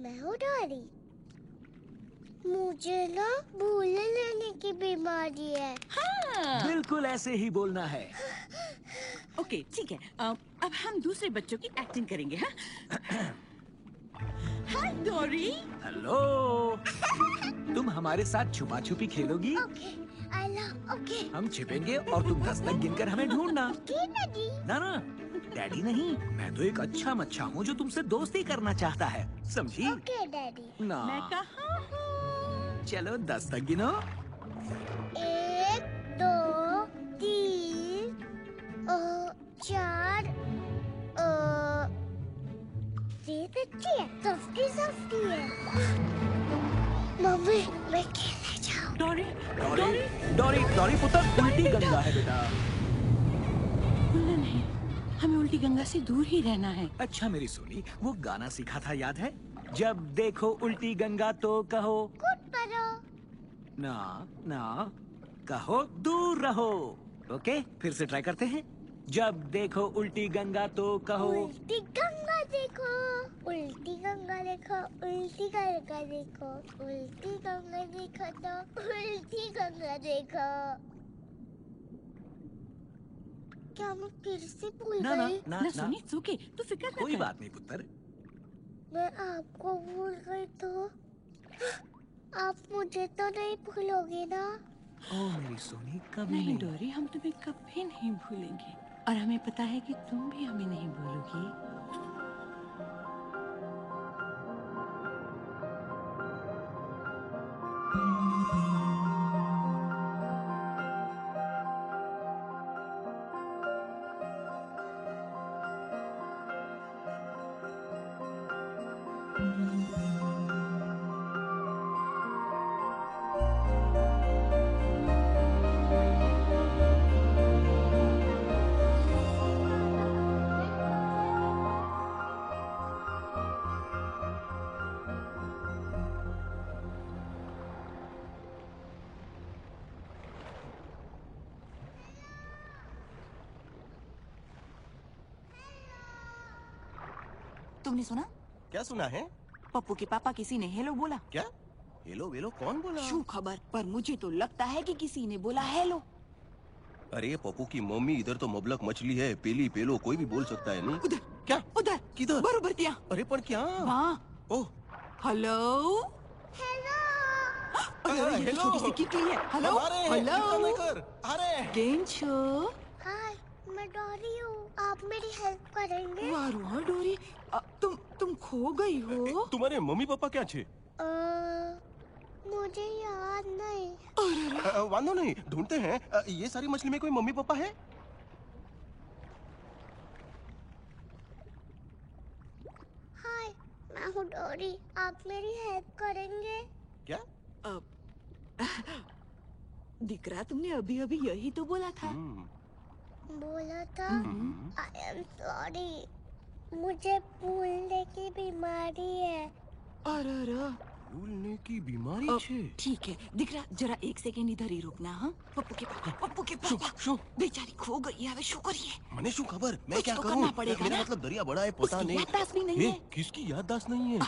मैं हूँ डोरी मुझे ना भूल लेने की बीमारी है। हाँ। बिल्कुल ऐसे ही बोलना है। ओके ठीक है। अ, अब हम दूसरे बच्चों की एक्टिंग करेंगे हाँ? हाय डोरी हेलो तुम हमारे साथ छुपा छुपी खेलोगी? Okay I love okay. हम छिपेंगे और तुम दस तक गिनकर हमें ढूंढना। ना ना। डैडी नहीं मैं तो एक अच्छा मच्छा हूँ जो तुमसे दोस्ती करना चाहता है समझी? Okay daddy. ना। मैं कहाँ हूँ? चलो दस तक गिनो। एक दो तीन चार अच्छी है सफ्टी सफ्टी है। मम्मी मैं खेलने जाऊँ? डोरी। डॉरी डॉरी डॉरी पुत्र उल्टी गंगा है बेटा। हमें उल्टी गंगा से दूर ही रहना है। अच्छा मेरी सोनी वो गाना सीखा था याद है? जब देखो उल्टी गंगा तो कहो। कूद पड़ो ना ना कहो दूर रहो। ओके फिर से ट्राई करते हैं। जब देखो उल्टी गंगा तो कहो। उल्टी गंगा देखो उल्टी गंगा देखो उल्टी गंगा देखो उल्टी गंगा देखो तो उल्टी गंगा देखो। क्या मैं फिर से भूल ना ना गई? ना ना ना। सुनी सुके तू फ़िक्र ना कोई कर। बात नहीं पुत्र। मैं आपको भूल गई तो? आप मुझे तो नहीं भूलोगे ना? ओ मेरी सोनी कभी नहीं नहीं। डोरी हम तुम्हें कभी नहीं भूलेंगे। और हमें पता है कि तुम भी हमें नहीं भूलोगी। तुमने सुना? क्या सुना है? पप्पू के पापा किसी ने हेलो बोला। क्या? हेलो वेलो कौन बोला? शू खबर पर मुझे तो लगता है कि किसी ने बोला हेलो। अरे पप्पू की मम्मी इधर तो मबलक मछली है पेली पेलो कोई भी बोल सकता है नहीं? उधर क्या? उधर किधर? बरोबर त्या अरे पर क्या? हाँ ओह। हेलो? हेलो। अरे, ये हेलो। छोटी सी किटली है। हेलो? हेलो? अरे छो हाय मैं डोरी हूँ। आप मेरी हेल्प करेंगे? वारू हाँ डोरी। तुम खो गई हो? तुम्हारे मम्मी पापा क्या छे मुझे याद नहीं। अरे वांधो नहीं ढूंढते हैं। ये सारी मछली में कोई मम्मी पापा है? हाय मैं हूँ डोरी। आप मेरी हेल्प करेंगे? क्या? अ, दिकरा तुमने अभी अभी यही तो बोला था। हम्म, बोला था। आई एम सॉरी मुझे भूलने की बीमारी है। अरे भूलने की बीमारी छे। ठीक है दिख रहा जरा एक सेकेंड इधर ही रुकना हाँ? पप्पू के पापा पप्पू के पापा शो बेचारी खो गई है शो करिए मैंने शो खबर? मैं क्या तो करूँ? करना पड़ेगा मेरा मतलब दरिया बड़ा है पता नहीं। याददाश्त भी नहीं है किसकी याददाश्त नहीं है?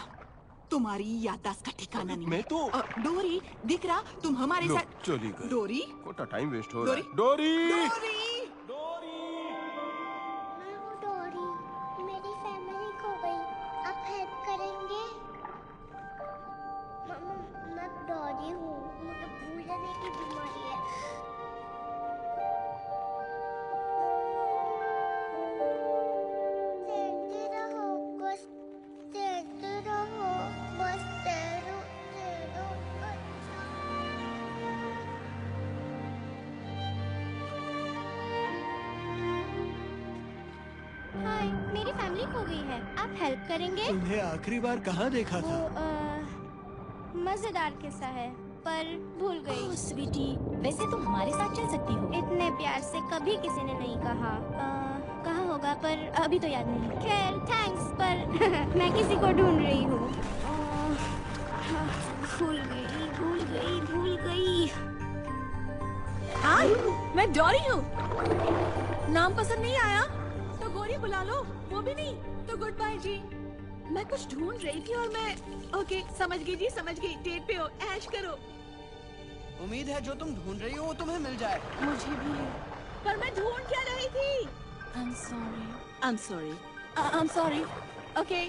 तुम्हारी याददाश्त का ठिकाना नहीं मैं तो डोरी दिख रहा तुम हमारे साथ चली गई। डोरी? कोटा टाइम वेस्ट हो रहा है। डोरी! आखिरी बार कहाँ देखा वो अ, मज़ेदार किस्सा है पर भूल गई। ओह स्वीटी वैसे तुम हमारे साथ चल सकती हो। इतने प्यार से कभी किसी ने नहीं कहा। कहा होगा पर अभी तो याद नहीं। खैर थैंक्स पर मैं किसी को ढूंढ रही हूँ। हाँ, भूल गई भूल गई भूल गई। हाय मैं डोरी हूँ। नाम पसंद नहीं आया? तो गोरी बुला लो वो भी नहीं। तो गुड बाय जी। मैं कुछ ढूंढ रही थी और मैं ओके समझ गई जी समझ गई। डेट पे हो ऐश करो। उम्मीद है जो तुम ढूंढ रही हो वो तुम्हें मिल जाए। मुझे भी पर मैं ढूंढ क्या रही थी? I'm sorry. I am sorry I am sorry okay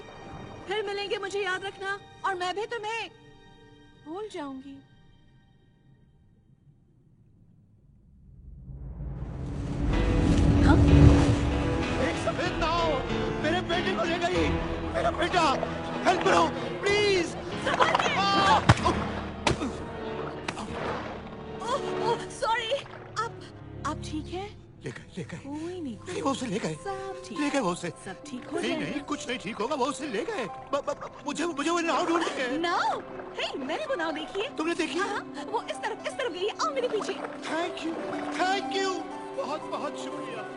फिर मिलेंगे मुझे याद रखना और मैं भी तुम्हें। भूल जाऊँगी। एक सफ़ेद नाव मेरे बेटे को ले गई। मेरा बेटा हेल्प करो प्लीज़ सॉरी आप आप ठीक है? ले गए ले गए। कोई नहीं नहीं वो उसे ले गए। सब ठीक। ले गए वो उसे सब ठीक हो नहीं नहीं कुछ नहीं ठीक होगा वो उसे ले गए। मुझे मुझे वो नाव ढूंढ के। नाव हे मैंने वो नाव देखी है। तुमने देखी हाँ? हाँ, वो इस तरफ़ इस तरफ़ गई आओ मेरे पीछे। थैंक यू थैंक यू बहुत बहुत शुक्रिया।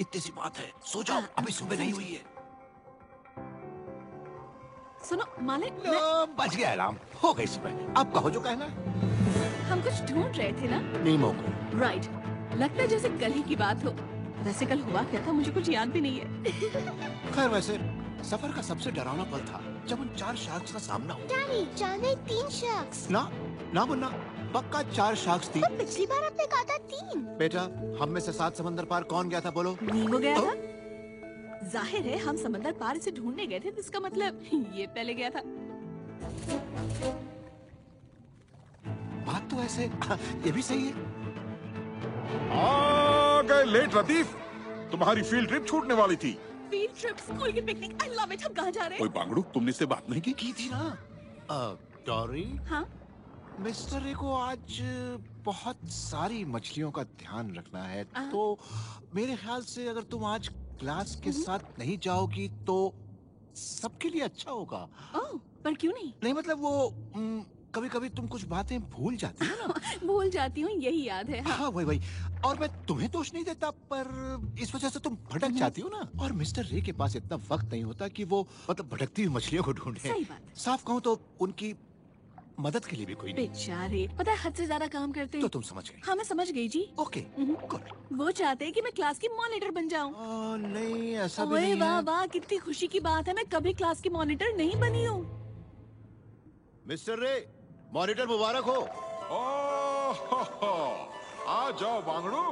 इतनी सी बात है। सो जाओ अभी सुबह नहीं हुई है। सुनो मालिक मैं, लो, गया अलार्म। हो गई सुबह। अब कहो जो कहना हम कुछ ढूंढ रहे थे ना? नीमो को राइट लगता है जैसे कल ही की बात हो। वैसे कल हुआ क्या था? मुझे कुछ याद भी नहीं है। खैर वैसे सफ़र का सबसे डरावना पल था जब उन चार शार्क्स का सामना हुआ डैडी जाने तीन शख्स ना ना मुन्ना पक्का चार शार्क्स थी। पर पिछली बार आपने कहा था तीन। बेटा हम में से सात समंदर पार कौन गया था बोलो? नीमो गया था? ज़ाहिर है हम समंदर पार इसे ढूँढने गए थे जिसका मतलब ये पहले गया था। बात तो ऐसे ये भी सही है। आ गए लेट लतीफ। तुम्हारी फ़ील्ड ट्रिप छूटने वाली थी। फ़ील्ड ट्रिप स्कूल की पिकनिक आई लव इट हम कहाँ जा रहे हैं? बांगड़ू तुमने इससे बात नहीं की? की थी ना? अ, डॉरी? हाँ? मिस्टर रे को आज बहुत सारी मछलियों का ध्यान रखना है। तो मेरे ख्याल से अगर तुम आज क्लास के साथ नहीं जाओगी तो सबके लिए अच्छा होगा। ओह पर क्यों नहीं? नहीं मतलब वो कभी कभी तुम कुछ बातें भूल जाती हो। ना भूल जाती हूँ यही याद है हाँ। हाँ वही वही। और मैं तुम्हें दोष नहीं देता पर इस वजह से तुम भटक जाती हो ना। और मिस्टर रे के पास इतना वक्त नहीं होता कि वो मतलब भटकती हुई मछलियों को ढूंढे। साफ़ कहूँ तो उनकी मदद के लिए भी कोई नहीं। बेचारे पता है हद से ज़्यादा काम करते हैं। तो तुम समझ गई। हाँ मैं समझ गई जी। ओके हम्म। गुड वो चाहते हैं कि मैं क्लास की मॉनिटर बन जाऊँ। नहीं ऐसा भी नहीं वाह वाह कितनी खुशी की बात है मैं कभी क्लास की मॉनिटर नहीं बनी हूँ। मिस्टर रे मॉनिटर मुबारक हो। ओ हो हो, आ जाओ बांगड़ू।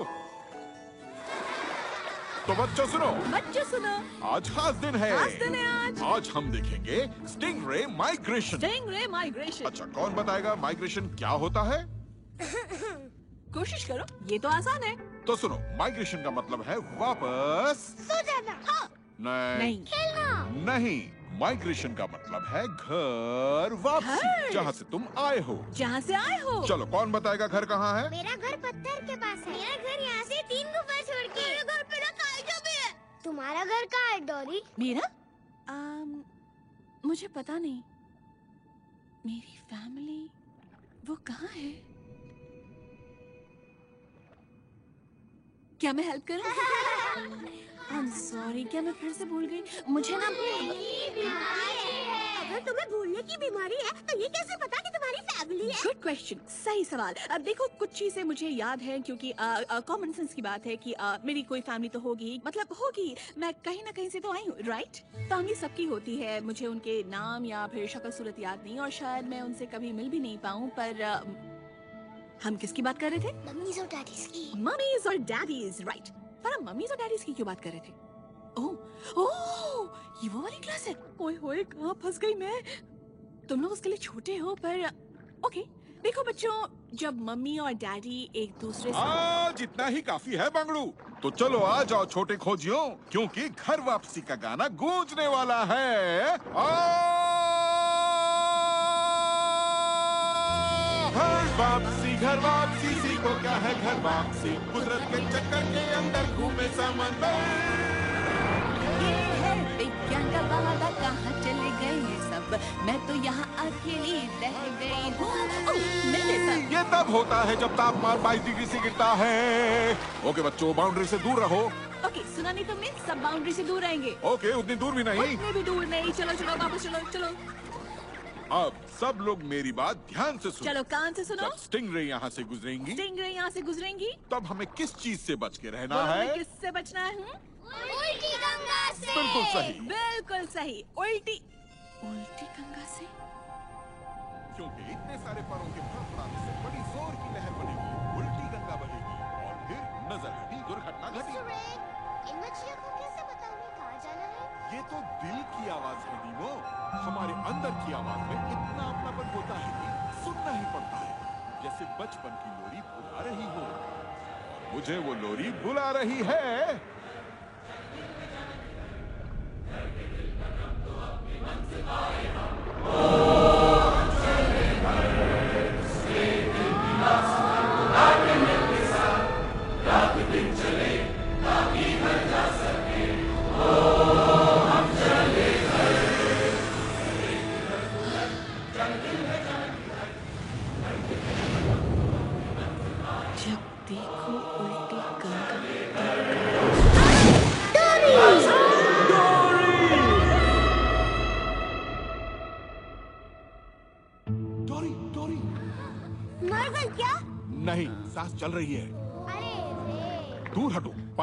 तो बच्चों सुनो। बच्चों सुनो। आज खास दिन है। खास दिन है आज। आज हम देखेंगे स्टिंग रे माइग्रेशन। स्टिंग रे माइग्रेशन। अच्छा कौन बताएगा माइग्रेशन क्या होता है? कोशिश करो ये तो आसान है। तो सुनो माइग्रेशन का मतलब है वापस सो जाना। हाँ। नहीं। नहीं खेलना। नहीं। माइग्रेशन का मतलब है घर वापसी जहाँ से तुम आए हो। जहाँ से आए हो। चलो कौन बताएगा घर कहाँ है? मेरा घर पत्थर के पास है। मेरा घर यहाँ से तीन गुफा छोड़ के। मेरा घर मेरा कायजा में है। तुम्हारा घर कहाँ है डोरी? मेरा? आम, मुझे पता नहीं। मेरी फैमिली वो कहाँ है? क्या मैं हेल्प करूँ? I'm sorry, क्या मैं फिर से भूल गई? मुझे ना अगर तुम्हें भूलने की बीमारी है तो ये कैसे पता कि तुम्हारी फैमिली है? गुड क्वेश्चन सही सवाल. अब देखो कुछ चीज़ें मुझे याद है क्योंकि कॉमन सेंस की बात है कि आ, मेरी कोई फैमिली तो होगी मतलब होगी मैं कहीं ना कहीं से तो आई हूँ राइट फैमिली सबकी होती है. मुझे उनके नाम या फिर शक्ल सूरत याद नहीं और शायद मैं उनसे कभी मिल भी नहीं पाऊँ पर आ, हम किसकी बात कर रहे थे? मम्मी और डैडीज की। मम्मीज और डैडीज राइट पर हम मम्मीज और डैडीज की क्यों बात कर रहे थे? ओह ओह, ये वो वाली क्लास है। ओए होए, कहाँ फंस गई मैं? तुम लोग उसके लिए छोटे हो, पर ओके देखो बच्चों, जब मम्मी और डैडी एक दूसरे से आज इतना ही काफ़ी है बंगड़ू। तो चलो आ जाओ छोटे खोजियों, क्योंकि घर वापसी का गाना गूंजने वाला है। आ! वापसी घर वापसी सी को क्या है घर वापसी? कुदरत के चक्कर के अंदर घूमे समंदर ये है विज्ञान का कहाँ चले गए हैं सब? मैं तो यहाँ अकेली रह गई हूँ। ये तब होता है जब तापमान 22 डिग्री से गिरता है। ओके बच्चों बाउंड्री से दूर रहो। ओके सुना नहीं तो तुमने? सब बाउंड्री से दूर रहेंगे। ओके उतनी दूर भी नहीं। उतने भी दूर नहीं। चलो चलो वापस चलो चलो। अब सब लोग मेरी बात ध्यान से सुनो। चलो कान से सुनो। जब स्टिंग रे यहाँ से गुजरेंगी स्टिंगरे यहाँ से गुजरेंगी। तब हमें किस चीज़ से बच के रहना है? किससे बचना है? उल्टी गंगा से। बिल्कुल सही। बिल्कुल सही। उल्टी। उल्टी गंगा से? क्योंकि इतने सारे परों के फड़फड़ाने से बड़ी ज़ोर की लहर बनेगी। उल्टी गंगा बनेगी और फिर नज़र हटी दुर्घटना घटी। ये तो दिल की आवाज़ है नीमो हमारे अंदर की आवाज़ में इतना अपनापन होता है कि सुनना ही पड़ता है। जैसे बचपन की लोरी बुला रही हो। मुझे वो लोरी बुला रही है।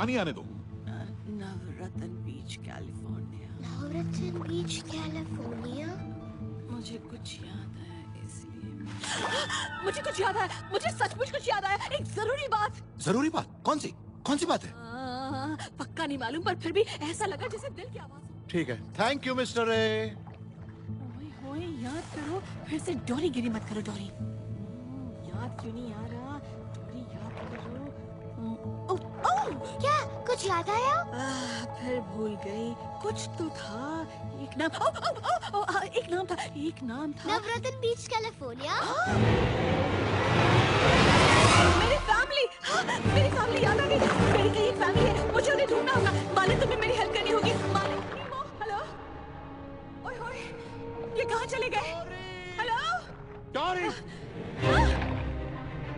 पानी आने दो। Navratna beach California. Navratna beach California? मुझे कुछ याद है इसलिए मुझे कुछ याद आया मुझे सचमुच कुछ याद आया एक ज़रूरी बात! ज़रूरी बात? कौन सी? कौन सी बात है? आ, पक्का नहीं मालूम पर फिर भी ऐसा लगा जैसे दिल की आवाज़ ठीक है। थैंक यू मिस्टर रे ओए होए याद करो फिर से डोरी गिरी मत करो डोरी। याद क्यों नहीं आ ओह, ओह, क्या कुछ याद आया? फिर भूल गई। कुछ तो था। एक नाम ओ, ओ, ओ, ओ, आ, एक नाम था एक नाम था। नवरत्न बीच कैलिफ़ोर्निया। मेरी फैमिली हाँ, मेरी फैमिली याद आ गई। मेरी कहीं फैमिली है मुझे उन्हें ढूंढना होगा। मालिक तुम्हें मेरी हेल्प करनी होगी। मालिक हेलो ओए होए ये कहाँ चले गए? हेलो डोरी हाँ?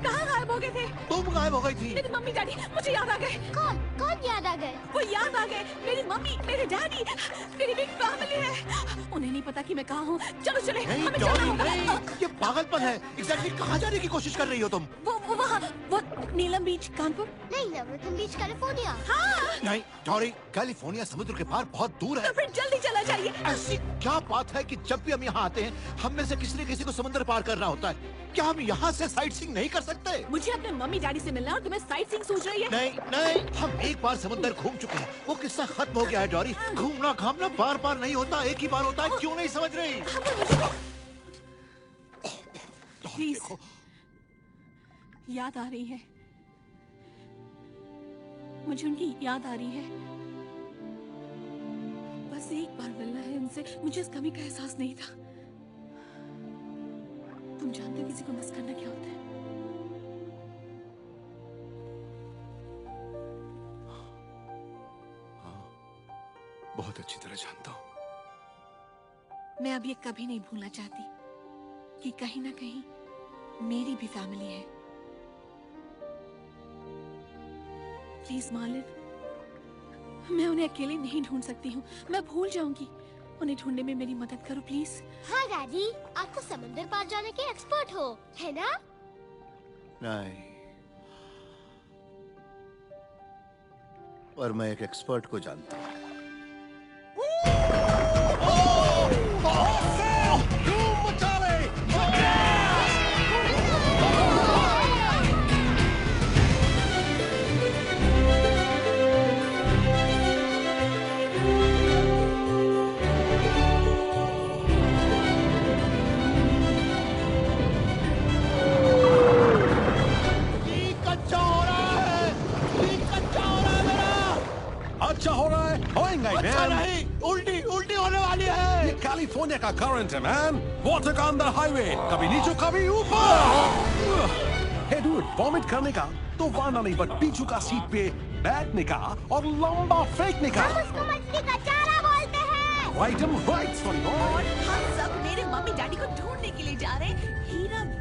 कहाँ गायब हो गए थे? तुम गायब हो गई थी। मेरी मम्मी डैडी मुझे याद आ गए। कौन? कौन याद आ गए? वो याद आ गए मेरी मम्मी मेरे डैडी मेरी बिग फैमिली है। उन्हें नहीं पता कि मैं कहाँ हूँ। चलो चले नहीं हमें डोरी होगा। नहीं ये पागलपन है। एग्जैक्टली कहाँ जाने की कोशिश कर रही हो तुम? वो वो वहाँ वो नीलम बीच कानपुर? नहीं नवरत्न बीच कैलिफ़ोर्निया हाँ। नहीं डोरी कैलिफ़ोर्निया समुद्र के पार बहुत दूर है। तो फिर जल्दी चला जाइए। ऐसी क्या बात है कि जब भी हम यहाँ आते हैं हम में से किसी न किसी को समुद्र पार करना होता है। क्या हम यहाँ से साइट सीइंग नहीं कर सकते? मुझे अपने मम्मी डैडी से मिलना और तुम्हें साइट सीइंग सोच रही है। नहीं नहीं हम एक बार समुद्र घूम चुके हैं। वो किस्सा खत्म हो गया है डॉरी। घूमना घामना बार बार नहीं होता एक ही बार होता है। क्यों नहीं समझ रही? डॉरी, याद आ रही है। मुझे उनकी याद आ रही है। बस एक बार मिलना है उनसे। मुझे इस कमी का एहसास नहीं था। तुम जानते हो किसी को मिस करना क्या होता है? बहुत अच्छी तरह जानता हूँ। मैं अब ये कभी नहीं भूलना चाहती कि कहीं ना कहीं मेरी भी फैमिली है। प्लीज़ मालिक मैं उन्हें अकेले नहीं ढूंढ सकती हूँ। मैं भूल जाऊँगी। उन्हें ढूँढने में मेरी मदद करो प्लीज़ हाँ डैडी। आप तो समंदर पार जाने के एक्सपर्ट हो है ना? नहीं। और मैं एक एक्सपर्ट को जानता हूँ। नहीं उल्टी उल्टी होने वाली है। ये कैलिफ़ोर्निया का करंट है मैन वाटर का अंदर हाईवे कभी नीचे कभी ऊपर। हे डूड वॉमिट करने का तो वाना नहीं बट पीछू का सीट पे बैठने का और लंबा फेंकने का। हम उसको मछली का राइट एम राइट फॉर हम सब मेरे मम्मी डैडी को ढूँढने के लिए जा रहे हैं।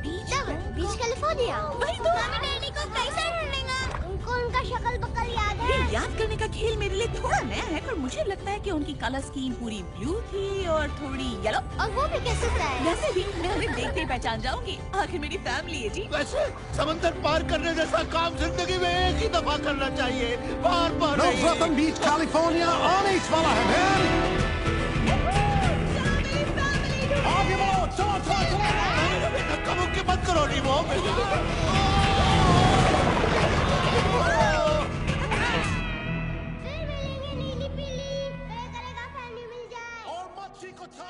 Beach beach California? वही तो। मम्मी डैडी को कैसे ढूंढेंगे? उनको उनका शक्ल बकल याद याद करने का खेल मेरे लिए थोड़ा नया है पर मुझे लगता है कि उनकी कलर स्कीम पूरी ब्लू थी और थोड़ी येलो और वो भी कैसे वैसे भी मैं उन्हें देखते ही पहचान जाऊँगी। आखिर मेरी फैमिली है जी। वैसे समंदर पार करने जैसा काम ज़िंदगी में एक ही दफ़ा करना चाहिए। बार बार नो बीच कैलिफ़ोर्निया आने वाला है आगे बढ़ो चलो चलो चलो। धक्का मुक्की मत करो नहीं वो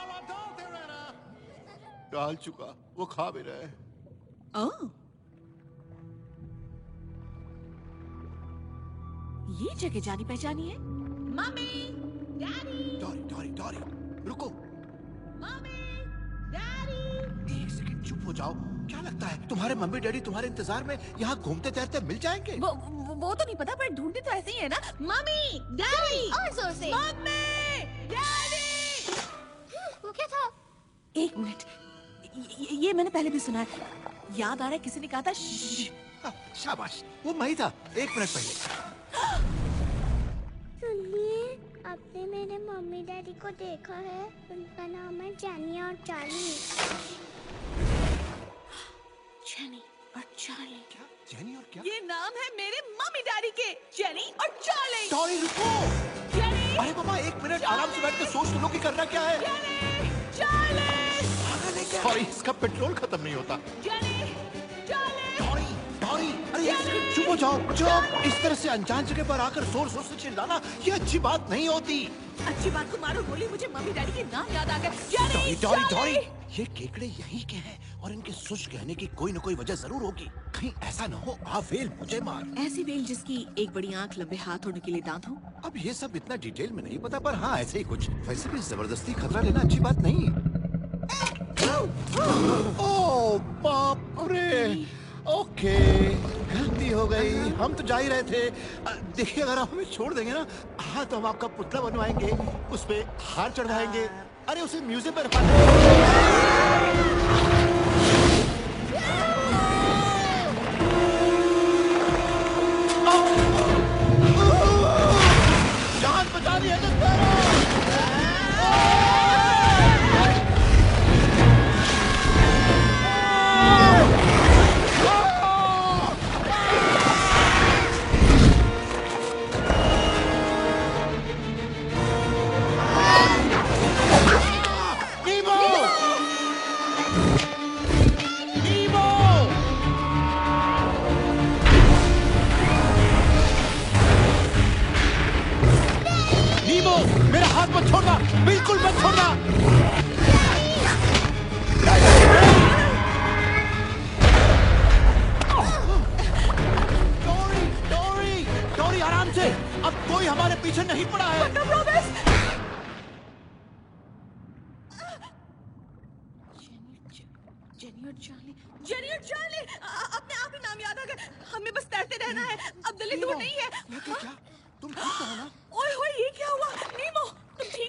मच्छी डालते रहना डाल चुका वो खा भी रहे ओह। ये जगह जानी पहचानी है? Mummy daddy. Dory Dory Dory रुको। Mummy daddy. एक सेकंड चुप हो जाओ। क्या लगता है तुम्हारे मम्मी डैडी तुम्हारे इंतज़ार में यहाँ घूमते तैरते मिल जाएँगे? वो, वो वो तो नहीं पता पर ढूंढते तो ऐसे ही है ना। Mummy daddy. और ज़ोर से मम्मी डैडी। वो क्या था? एक मिनट। ये, ये मैंने पहले भी सुना है। याद आ रहा है किसी ने कहा था हाँ, शाबाश। वो मैं था। एक मिनट पहले। सुनिए आपने मेरे मम्मी डैडी को देखा है। उनका नाम है जैनी और चार्ली जेनी और चार्ली क्या? जेनी और क्या? ये नाम है मेरे मम्मी डैडी के जेनी और चार्ली डॉरी रुको। अरे पापा एक मिनट आराम से बैठ के सोच तो लो कि करना क्या है। सॉरी इसका पेट्रोल खत्म नहीं होता। अरे एक चुप हो जाओ चुप। इस तरह से अनजान जगह पर आकर ज़ोर ज़ोर से चिल्लाना ये अच्छी बात नहीं होती। अच्छी बात को मारो बोली मुझे मम्मी डैडी के नाम याद आ गए। डॉरी डॉरी डॉरी ये केकड़े यहीं के हैं और इनके सुश कहने की कोई न कोई वजह ज़रूर होगी। कहीं ऐसा न हो आ वेल मुझे मार। ऐसी बेल जिसकी एक बड़ी आँख लंबे हाथ के लिए दांत हो? अब ये सब इतना डिटेल में नहीं पता पर हाँ ऐसे ही कुछ। वैसे भी ज़बरदस्ती खतरा लेना अच्छी बात नहीं ओ बाप रे ओके गलती हो गई। हम तो जा ही रहे थे। देखिए अगर आप हमें छोड़ देंगे ना हाँ तो हम आपका पुतला बनवाएँगे। उस पे हार चढ़वाएँगे। अरे उसे म्यूज़ियम में बिल्कुल मत छोड़ना आराम से। अब कोई हमारे पीछे नहीं पड़ा है। जेनी और चार्ली जेनी और चार्ली अपने आप ही नाम याद आ गए हमें बस तैरते रहना है। अब दिल्ली दूर नहीं है। तुम ठीक तो हो ना? ओए होए ये क्या हुआ? नीमो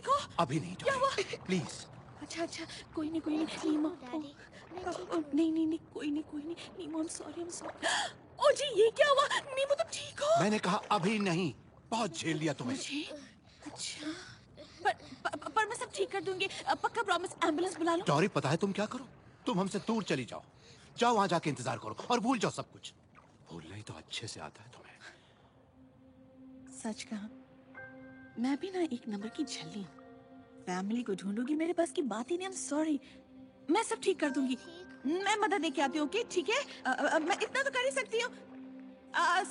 हो अभी नहीं क्या हुआ? प्लीज़। अच्छा अच्छा कोई नहीं कोई नहीं। नीमो नहीं नहीं नहीं कोई नहीं कोई नहीं। Nemo I am sorry I am sorry ओ जी ये क्या हुआ? नीमो तुम ठीक हो? मैंने कहा अभी नहीं। बहुत झेल लिया तुम्हें। मुझे? अच्छा। पर, पर, पर मैं सब ठीक कर दूँगी। पक्का प्रॉमिस एंबुलेंस बुला लो? डॉरी पता है तुम क्या करो? तुम हमसे दूर चली जाओ। जाओ वहाँ जाके इंतज़ार करो और भूल जाओ सब कुछ। भूलना ही तो अच्छे से आता है तुम्हें। सच कहा? मैं भी ना एक नंबर की झल्ली फैमिली को ढूंढूँगी मेरे पास की बात ही नहीं आई सॉरी मैं सब ठीक कर दूँगी। मैं मदद लेके आती हूँ ठीक है? मैं इतना तो कर ही सकती हूँ।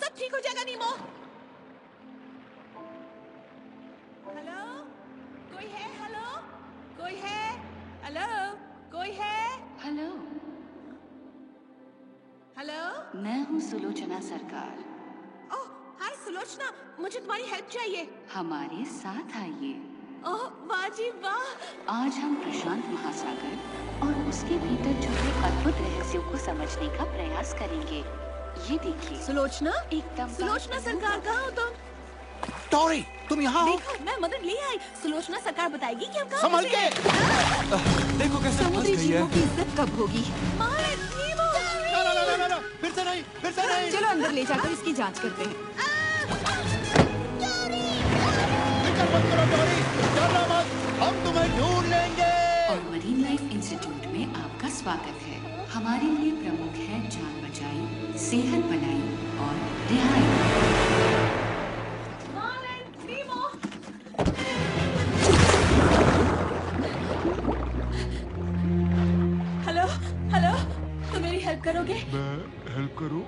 सब ठीक हो जाएगा नीमो। हेलो कोई है? हेलो कोई है? हेलो कोई है? हेलो हेलो मैं हूँ सुलोचना सरकार। हाय सुलोचना मुझे तुम्हारी हेल्प चाहिए। हमारे साथ आइए। ओह वाह जी वाह। आज हम प्रशांत महासागर और उसके भीतर छुपे अद्भुत रहस्यों को समझने का प्रयास करेंगे। ये देखिए सुलोचना? एकदम सुलोचना सरकार कहाँ हो तुम? टॉरी तुम यहाँ हो? देखो मैं मदद ले आई। सुलोचना सरकार बताएगी कि हम कहाँ संभल के। देखो कैसे फंस समुद्री गई जीवों है की इज़्ज़त कब होगी? मारे नहीं फिर से नहीं चलो अंदर ले जाकर इसकी जाँच करते हैं। फ़िक्र मत करो टॉरी डरना मत हम तुम्हें ढूंढ लेंगे। और मरीन लाइफ इंस्टीट्यूट में आपका स्वागत है। हमारे लिए प्रमुख है जान बचाई सेहत बनाई और रिहाई। हेलो हेलो तुम मेरी हेल्प करोगे? मैं हेल्प करो।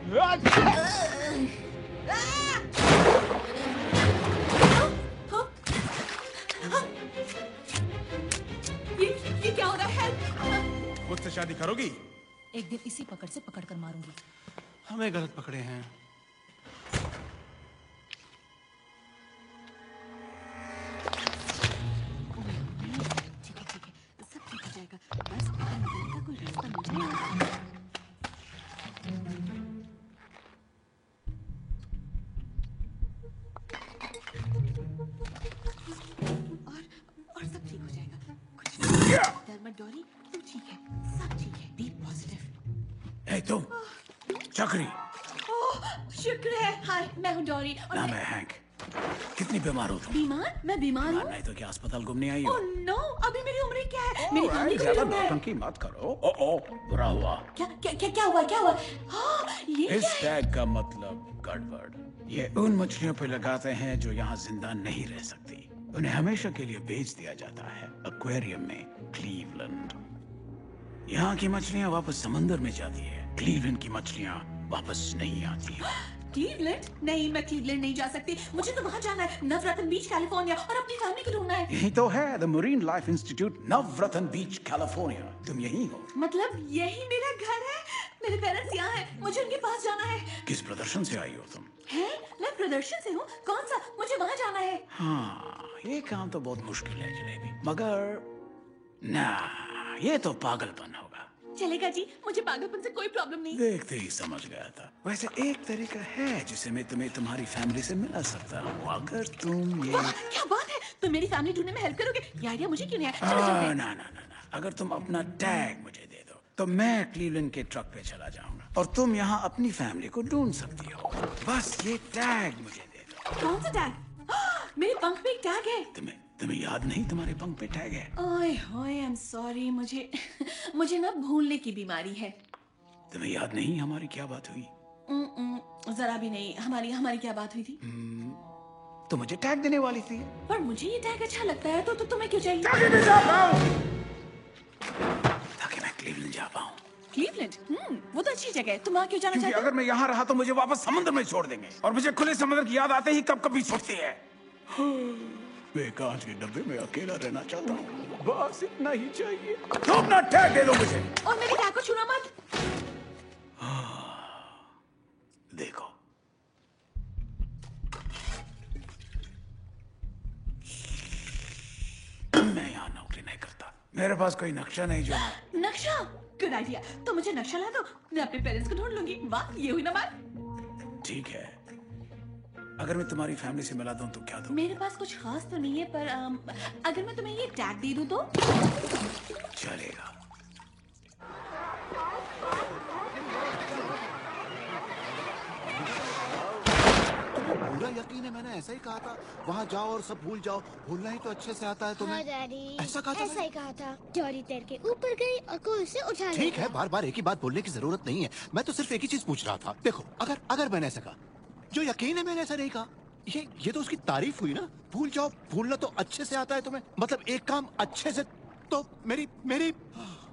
ये ये क्या हो रहा है? हेल्प मुझसे शादी करोगी? एक दिन इसी पकड़ से पकड़ कर मारूँगी। हमें गलत पकड़े है। डोरी। और नाम मैं है हैंक। कितनी बीमार हो तुम? बीमार? मैं बीमार हूँ। नहीं तो क्या अस्पताल घूमने आई हो? ओह नो अभी मेरी उम्र क्या है? मेरी फैमिली को ज़्यादा है? नौटंकी मत करो। ओ ओ बुरा हुआ। क्या क्या क्या क्या हुआ क्या हुआ? हाँ ये इस क्या है? टैग का मतलब गड़बड़। ये उन मछलियों पे लगाते हैं जो यहाँ ज़िंदा नहीं रह सकती। उन्हें हमेशा के लिए बेच दिया जाता है एक्वेरियम में क्लीवलैंड। यहाँ की मछलियाँ वापस समंदर में जाती है। क्लीवलैंड की मछलियाँ वापस नहीं आती क्लीवलैंड? नहीं मैं क्लीवलैंड नहीं जा सकती। मुझे तो वहाँ जाना है। नवरत्न बीच कैलिफ़ोर्निया और अपनी फैमिली को ढूंढना है। यही तो है the marine life institute Navratna beach California. तुम यही हो। मतलब यही मेरा घर है? मेरे पेरेंट्स यहाँ हैं। मुझे उनके पास जाना है। किस प्रदर्शन से आई हो तुम? है? मैं प्रदर्शन से हूँ। कौन सा? मुझे वहाँ जाना है। हाँ ये काम तो बहुत मुश्किल है जलेबी। मगर ना ये तो पागलपन होगा चलेगा जी मुझे पागलपन से कोई प्रॉब्लम नहीं। देखते ही समझ गया था। वैसे एक तरीका है जिसे मैं तुम्हें तुम्हारी फैमिली से मिला सकता हूँ। अगर तुम ये क्या बात है? तुम मेरी फैमिली ढूँढने में हेल्प करोगे? ये आइडिया मुझे क्यों नहीं आया? ना ना ना ना। अगर तुम अपना टैग मुझे दे दो तो मैं क्लीवलैंड के ट्रक पे चला जाऊँगा। और तुम यहाँ अपनी फैमिली को ढूंढ सकती हो। बस ये टैग मुझे दे दो। कौन सा टैग मेरे पंख में एक टैग है। तुम्हें तुम्हें याद नहीं तुम्हारे पंख पे टैग है ओए होए आई एम सॉरी मुझे मुझे ना भूलने की बीमारी है। तुम्हें याद नहीं हमारी क्या बात हुई? जरा भी नहीं हमारी हमारी क्या बात हुई थी? तो मुझे टैग देने वाली थी। पर मुझे ये टैग अच्छा लगता है तो, तो तुम्हें क्यों चाहिए? ताकि मैं क्लीवलैंड जा पाऊँ। क्लीवलैंड हम्म वो तो अच्छी जगह है। तुम वहाँ क्यों जाना चाहते हो? अगर मैं यहाँ रहा तो मुझे वापस समुद्र में छोड़ देंगे। और मुझे खुले समुद्र की याद आते ही कब कभी छुटती है। मैं कांच के डब्बे में अकेला रहना चाहता हूँ। बस इतना ही चाहिए। तो अपना टैग दे दो मुझे। और मेरे टैग को छूना मत। देखो। मैं यहाँ नौकरी नहीं करता। मेरे पास कोई नक्शा नहीं जो नक्शा? गुड आइडिया तो मुझे नक्शा ला दो। मैं अपने पेरेंट्स को ढूंढ लूँगी। वाह ये हुई ना बात। ठीक है। अगर मैं तुम्हारी फैमिली से मिला दूँ तो क्या दूँ मेरे पास कुछ खास तो नहीं है पर अम, अगर मैं तुम्हें ये टैग दे दूँ तो? चलेगा। पूरा यकीन है मैंने ऐसा ही कहा था। वहाँ जाओ और सब भूल जाओ। भूलना ही तो अच्छे से आता है हाँ तुम्हें डैडी। ऐसा कहा था ऐसा ही कहा था। डोरी तैर के ऊपर गई और कोई उसे उठा ठीक है बार बार एक ही बात बोलने की ज़रूरत नहीं है। मैं तो सिर्फ़ एक ही चीज़ पूछ रहा था। देखो अगर अगर मैंने ऐसा कहा जो यकीन है मैंने ऐसा नहीं कहा ये ये तो उसकी तारीफ़ हुई ना। भूल जाओ, भूलना तो अच्छे से आता है तुम्हें। मतलब एक काम अच्छे से तो मेरी मेरी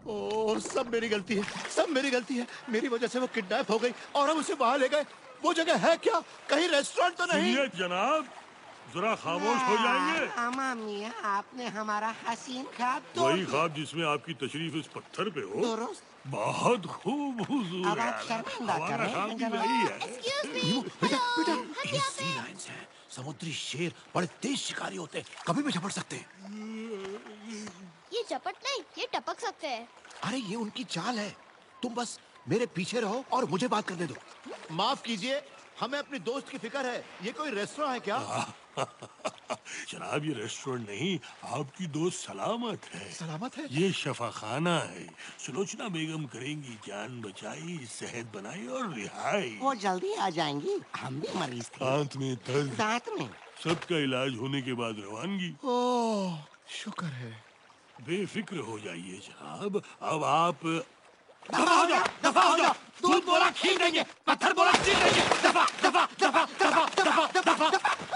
ओ सब मेरी गलती है, सब मेरी गलती है। मेरी वजह से वो किडनैप हो गई और हम उसे बाहर ले गए। वो जगह है क्या? कहीं रेस्टोरेंट तो नहीं? जनाब जरा खामोश हो जाएँगे अमा मिया आपने हमारा हसीन ख्वाब तोड़ वही। ख्वाब जिसमें आपकी तशरीफ़ इस पत्थर पे हो। दुरुस्त। बहुत खूब हुजूर अब आप है। शर्मिंदा कर रहे हैं। बेटा बेटा ये सी लायंस हैं। समुद्री शेर बड़े तेज शिकारी होते हैं। कभी भी झपट सकते हैं। ये झपट नहीं ये टपक सकते हैं। अरे ये उनकी चाल है। तुम बस मेरे पीछे रहो और मुझे बात करने दो। माफ़ कीजिए हमें अपने दोस्त की फ़िक्र है। ये कोई रेस्टोरेंट है क्या? जनाब ये रेस्टोरेंट नहीं आपकी दोस्त सलामत है। सलामत है? ये शफा खाना है। सुलोचना बेगम करेंगी जान बचाई सेहत बनाई और रिहाई। वो जल्दी आ जाएँगी। हम भी मरीज़ थे। दांत में दर्द दांत में। सबका इलाज होने के बाद रवानगी। ओह शुक्र है। बेफिक्र हो जाइए जनाब। अब आप दफ़ा हो जाओ दफ़ा हो जाओ दूध बोला खींच देंगे पत्थर बोला देंगे दफ़ा दफ़ा दफ़ा दफ़ा दफ़ा दफ़ा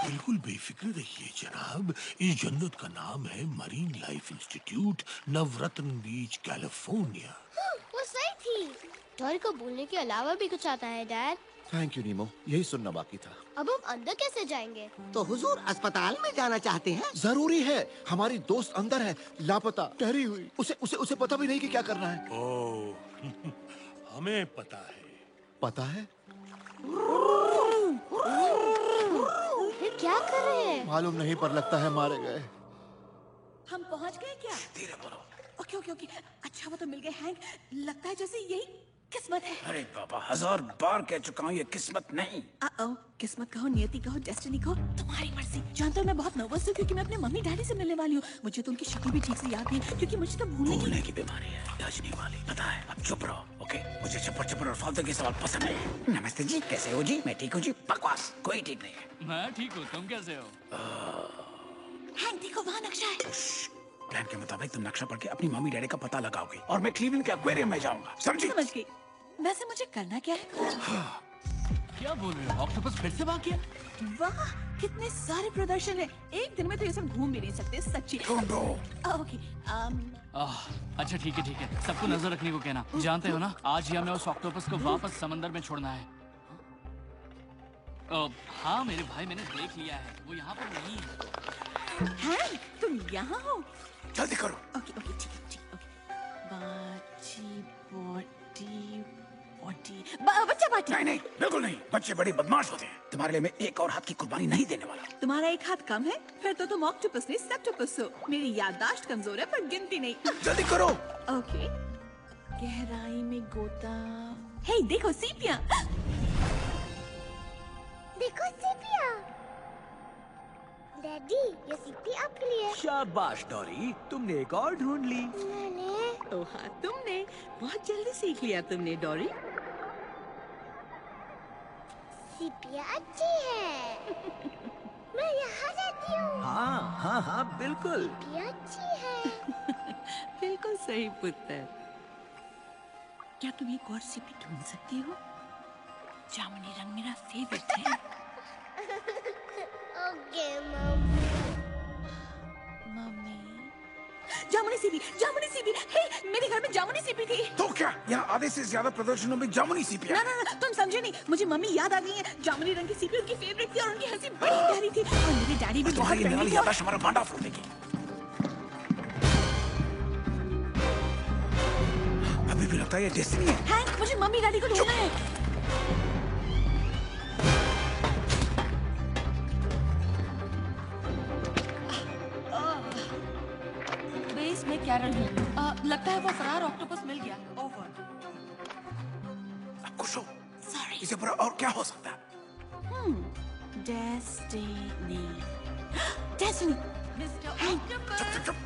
बिल्कुल बेफिक्र रहिए जनाब इस जन्नत का नाम है marine life institute Navratna beach California वो सही थी डॉरी को बोलने के अलावा भी कुछ आता है डैड थैंक यू नीमो यही सुनना बाकी था अब हम अंदर कैसे जाएँगे तो हुजूर अस्पताल में जाना चाहते हैं ज़रूरी है हमारी दोस्त अंदर है लापता ठहरी हुई उसे उसे उसे पता भी नहीं कि क्या करना है ओ हमें पता है। पता है? ये क्या कर रहे हैं? मालूम नहीं पर लगता है मारे गए। हम पहुँच गए क्या? धीरे बोलो ओके ओके ओके। अच्छा वो तो मिल गए हैंक लगता है जैसे यही किस्मत है। अरे बाबा हज़ार बार कह चुका हूँ ये किस्मत नहीं। Uh-oh, किस्मत कहो नियति कहो डेस्टिनी कहो। तुम्हारी मर्ज़ी। जानते हो मैं बहुत नर्वस हूँ क्योंकि मैं अपने मम्मी डैडी से मिलने वाली हूँ। मुझे तो उनकी शक्ल भी ठीक से याद नहीं क्योंकि मुझे तो भूलने की भूलने की बीमारी है इलाज वाली। पता है अब चुप रहो ओके मुझे चप्पड़ चप्पड़ और फालतू के सवाल पसंद है नमस्ते जी कैसे हो जी? मैं ठीक हूँ जी। बकवास कोई ठीक नहीं है। मैं ठीक हूँ तुम कैसे हो? हैंक देखो वहाँ नक्शा है। प्लान के मुताबिक तुम नक्शा पढ़ के अपनी मम्मी डैडी का पता लगाओगे। और मैं क्लीवलैंड के एक्वेरियम में जाऊँगा। समझी? समझ गई। वैसे मुझे करना क्या है? क्या बोल रहे हो? ऑक्टोपस फिर से भाग गया वाह कितने सारे प्रदर्शन है। एक दिन में तो ये सब घूम भी नहीं सकते सच्ची। ओके अच्छा ठीक है ठीक है। सबको नज़र रखने को कहना। जानते हो ना आज ही हमें उस ऑक्टोपस को वापस समंदर में छोड़ना है। अ, हाँ मेरे भाई मैंने देख लिया है। वो यहाँ पर नहीं है। हैंक तुम यहाँ हो? जल्दी करो। ओके ओके ठीक है ठीक ओके। बाची बॉडी बच्चा बाटी नहीं नहीं बिल्कुल नहीं। बच्चे बड़े बदमाश होते हैं। तुम्हारे लिए मैं एक और हाथ की कुर्बानी नहीं देने वाला। तुम्हारा एक हाथ कम है फिर तो तुम ऑक्टोपस नहीं सेप्टोपस हो। मेरी याददाश्त कमज़ोर है पर गिनती नहीं। जल्दी करो। ओके गहराई में गोता। हे देखो सीपिया। देखो सीपिया। डैडी ये सीपी आपके लिए शाबाश डॉरी। तुमने एक और ढूंढ ली। मैंने। ओ हाँ तुमने। बहुत जल्दी सीख लिया तुमने डॉरी। सीपिया अच्छी है। मैं यहाँ रहती हूँ। हाँ हाँ हाँ बिल्कुल। अच्छी है। बिल्कुल सही पुत्र क्या तुम एक और सीपी ढूंढ सकती हो? जामुनी रंग मेरा फेवरेट है। Okay mummy. मम्मी जामुनी सीपी जामुनी सीपी। हे मेरे घर में जामुनी सीपी थी। तो क्या? यहाँ आधे से ज़्यादा प्रदर्शनों में जामुनी सीपी ना ना ना तुम समझे नहीं। मुझे मम्मी याद आ गई है। जामुनी रंग की सीपी उनकी फेवरेट थी और उनकी हँसी बड़ी प्यारी थी। और मेरे डैडी भी बहुत तुम्हारी friendly निराली थे। यादाश्त हमारा भांडा फोड़ देगी अभी भी लगता है ये डेस्टिनी है। हैंक मुझे मम्मी डैडी को ढूंढना है। में कैरल हूँ? अ, लगता है वो फरार ऑक्टोपस मिल गया। ओवर खुश हो। इसे बुरा और क्या हो सकता है? डेस्टिनी डेस्टिनी मिस्टर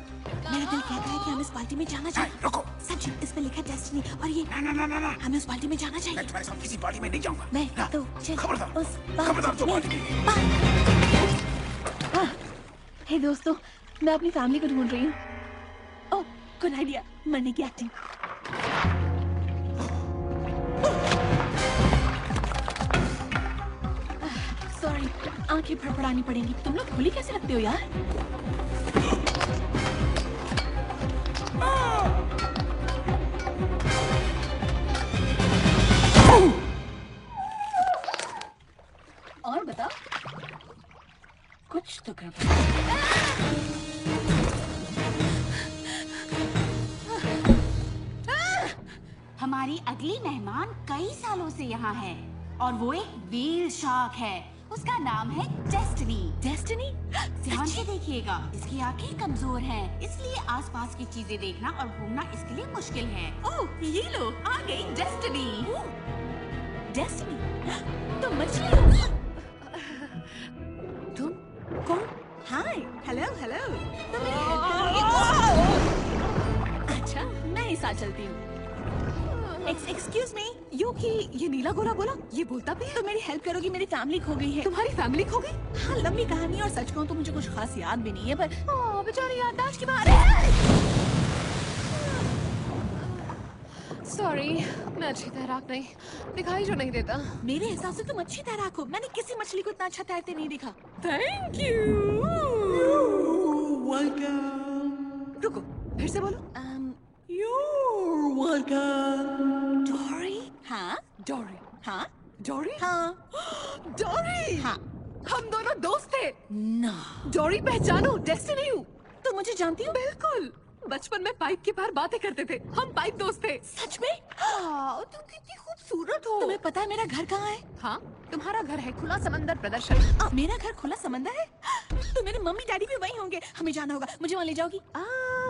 मेरा दिल कहता है कि हम इस पार्टी में जाना चाहिए। रुको। सच इस पे लिखा डेस्टिनी और ये ना ना ना ना ना। हमें उस पार्टी में जाना चाहिए। मैं तुम्हारे साथ किसी पार्टी में नहीं जाऊँगा। मैं ना, तो चल खबरदार। उस खबरदार जो पार्टी पार्टी में। हे दोस्तों मैं अपनी फैमिली को ढूंढ रही हूँ। Oh idea. की एक्टिंग सॉरी आँखें फड़फड़ानी पड़ेंगी। तुम लोग खुली कैसे रखते हो यार? अगली मेहमान कई सालों से यहाँ है और वो एक व्हेल शार्क है। उसका नाम है डेस्टिनी। डेस्टिनी? ध्यान से देखिएगा इसकी आँखें कमज़ोर हैं इसलिए आसपास की चीज़ें देखना और घूमना इसके लिए मुश्किल है। ओह ये लो आ गई डेस्टिनी। डेस्टिनी? तो मछली हो? तुम कौन? हाय हेलो हेलो तुम अच्छा मैं ही साथ चलती हूँ। एक्सक्यूज मी यू कि ये नीला गोरा बोला ये बोलता भी है। तो मेरी हेल्प करोगी मेरी फैमिली खो गई है। तुम्हारी फैमिली खो गई? हाँ लंबी कहानी और सच कहूँ तो मुझे कुछ खास याद भी नहीं है पर बेचारी याददाश्त की बात है सॉरी मैं अच्छी तैराक नहीं दिखाई जो नहीं देता। मेरे हिसाब से तुम अच्छी तैराक हो। मैंने किसी मछली को इतना अच्छा तैरते नहीं देखा। थैंक यू वेलकम रुको फिर से बोलो। Dory? Huh? डोरी हाँ डोरी हाँ डोरी हाँ डोरी हाँ हम दोनों दोस्त थे। ना। डोरी पहचानो डेस्टिनी हूँ। तो मुझे जानती हो? बिल्कुल। बचपन में पाइप के बाहर बातें करते थे। हम पाइप दोस्त थे। सच में? हाँ, तुम कितनी खूबसूरत हो। तुम्हें पता है मेरा घर कहाँ है? हाँ तुम्हारा घर है खुला समंदर प्रदर्शन। आ, मेरा घर खुला समंदर है? तो मेरे मम्मी डैडी भी वहीं होंगे। हमें जाना होगा। मुझे वहाँ ले जाओगी। आ,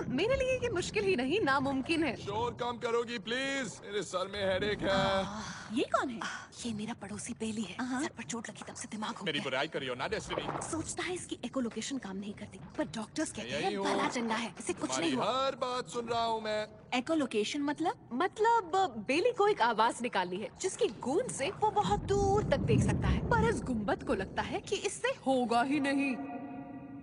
मेरे लिए ये मुश्किल ही नहीं नामुमकिन है। शोर कम करोगी प्लीज़ मेरे सर में हेडेक है। ये कौन है? ये मेरा पड़ोसी बेली है। सर पर चोट लगी तब से दिमाग हो मेरी बुराई करियो ना डेस्टिनी सोचता है इसकी एको लोकेशन काम नहीं करती पर डॉक्टर्स कहते हैं भला चंगा है इसे कुछ नहीं हुआ। हर बात सुन रहा हूँ मैं। एको लोकेशन मतलब? मतलब बेली को एक आवाज़ निकालनी है जिसकी गूंज से वो बहुत दूर तक देख सकता है। पर इस गुंबद को लगता है कि इससे होगा ही नहीं।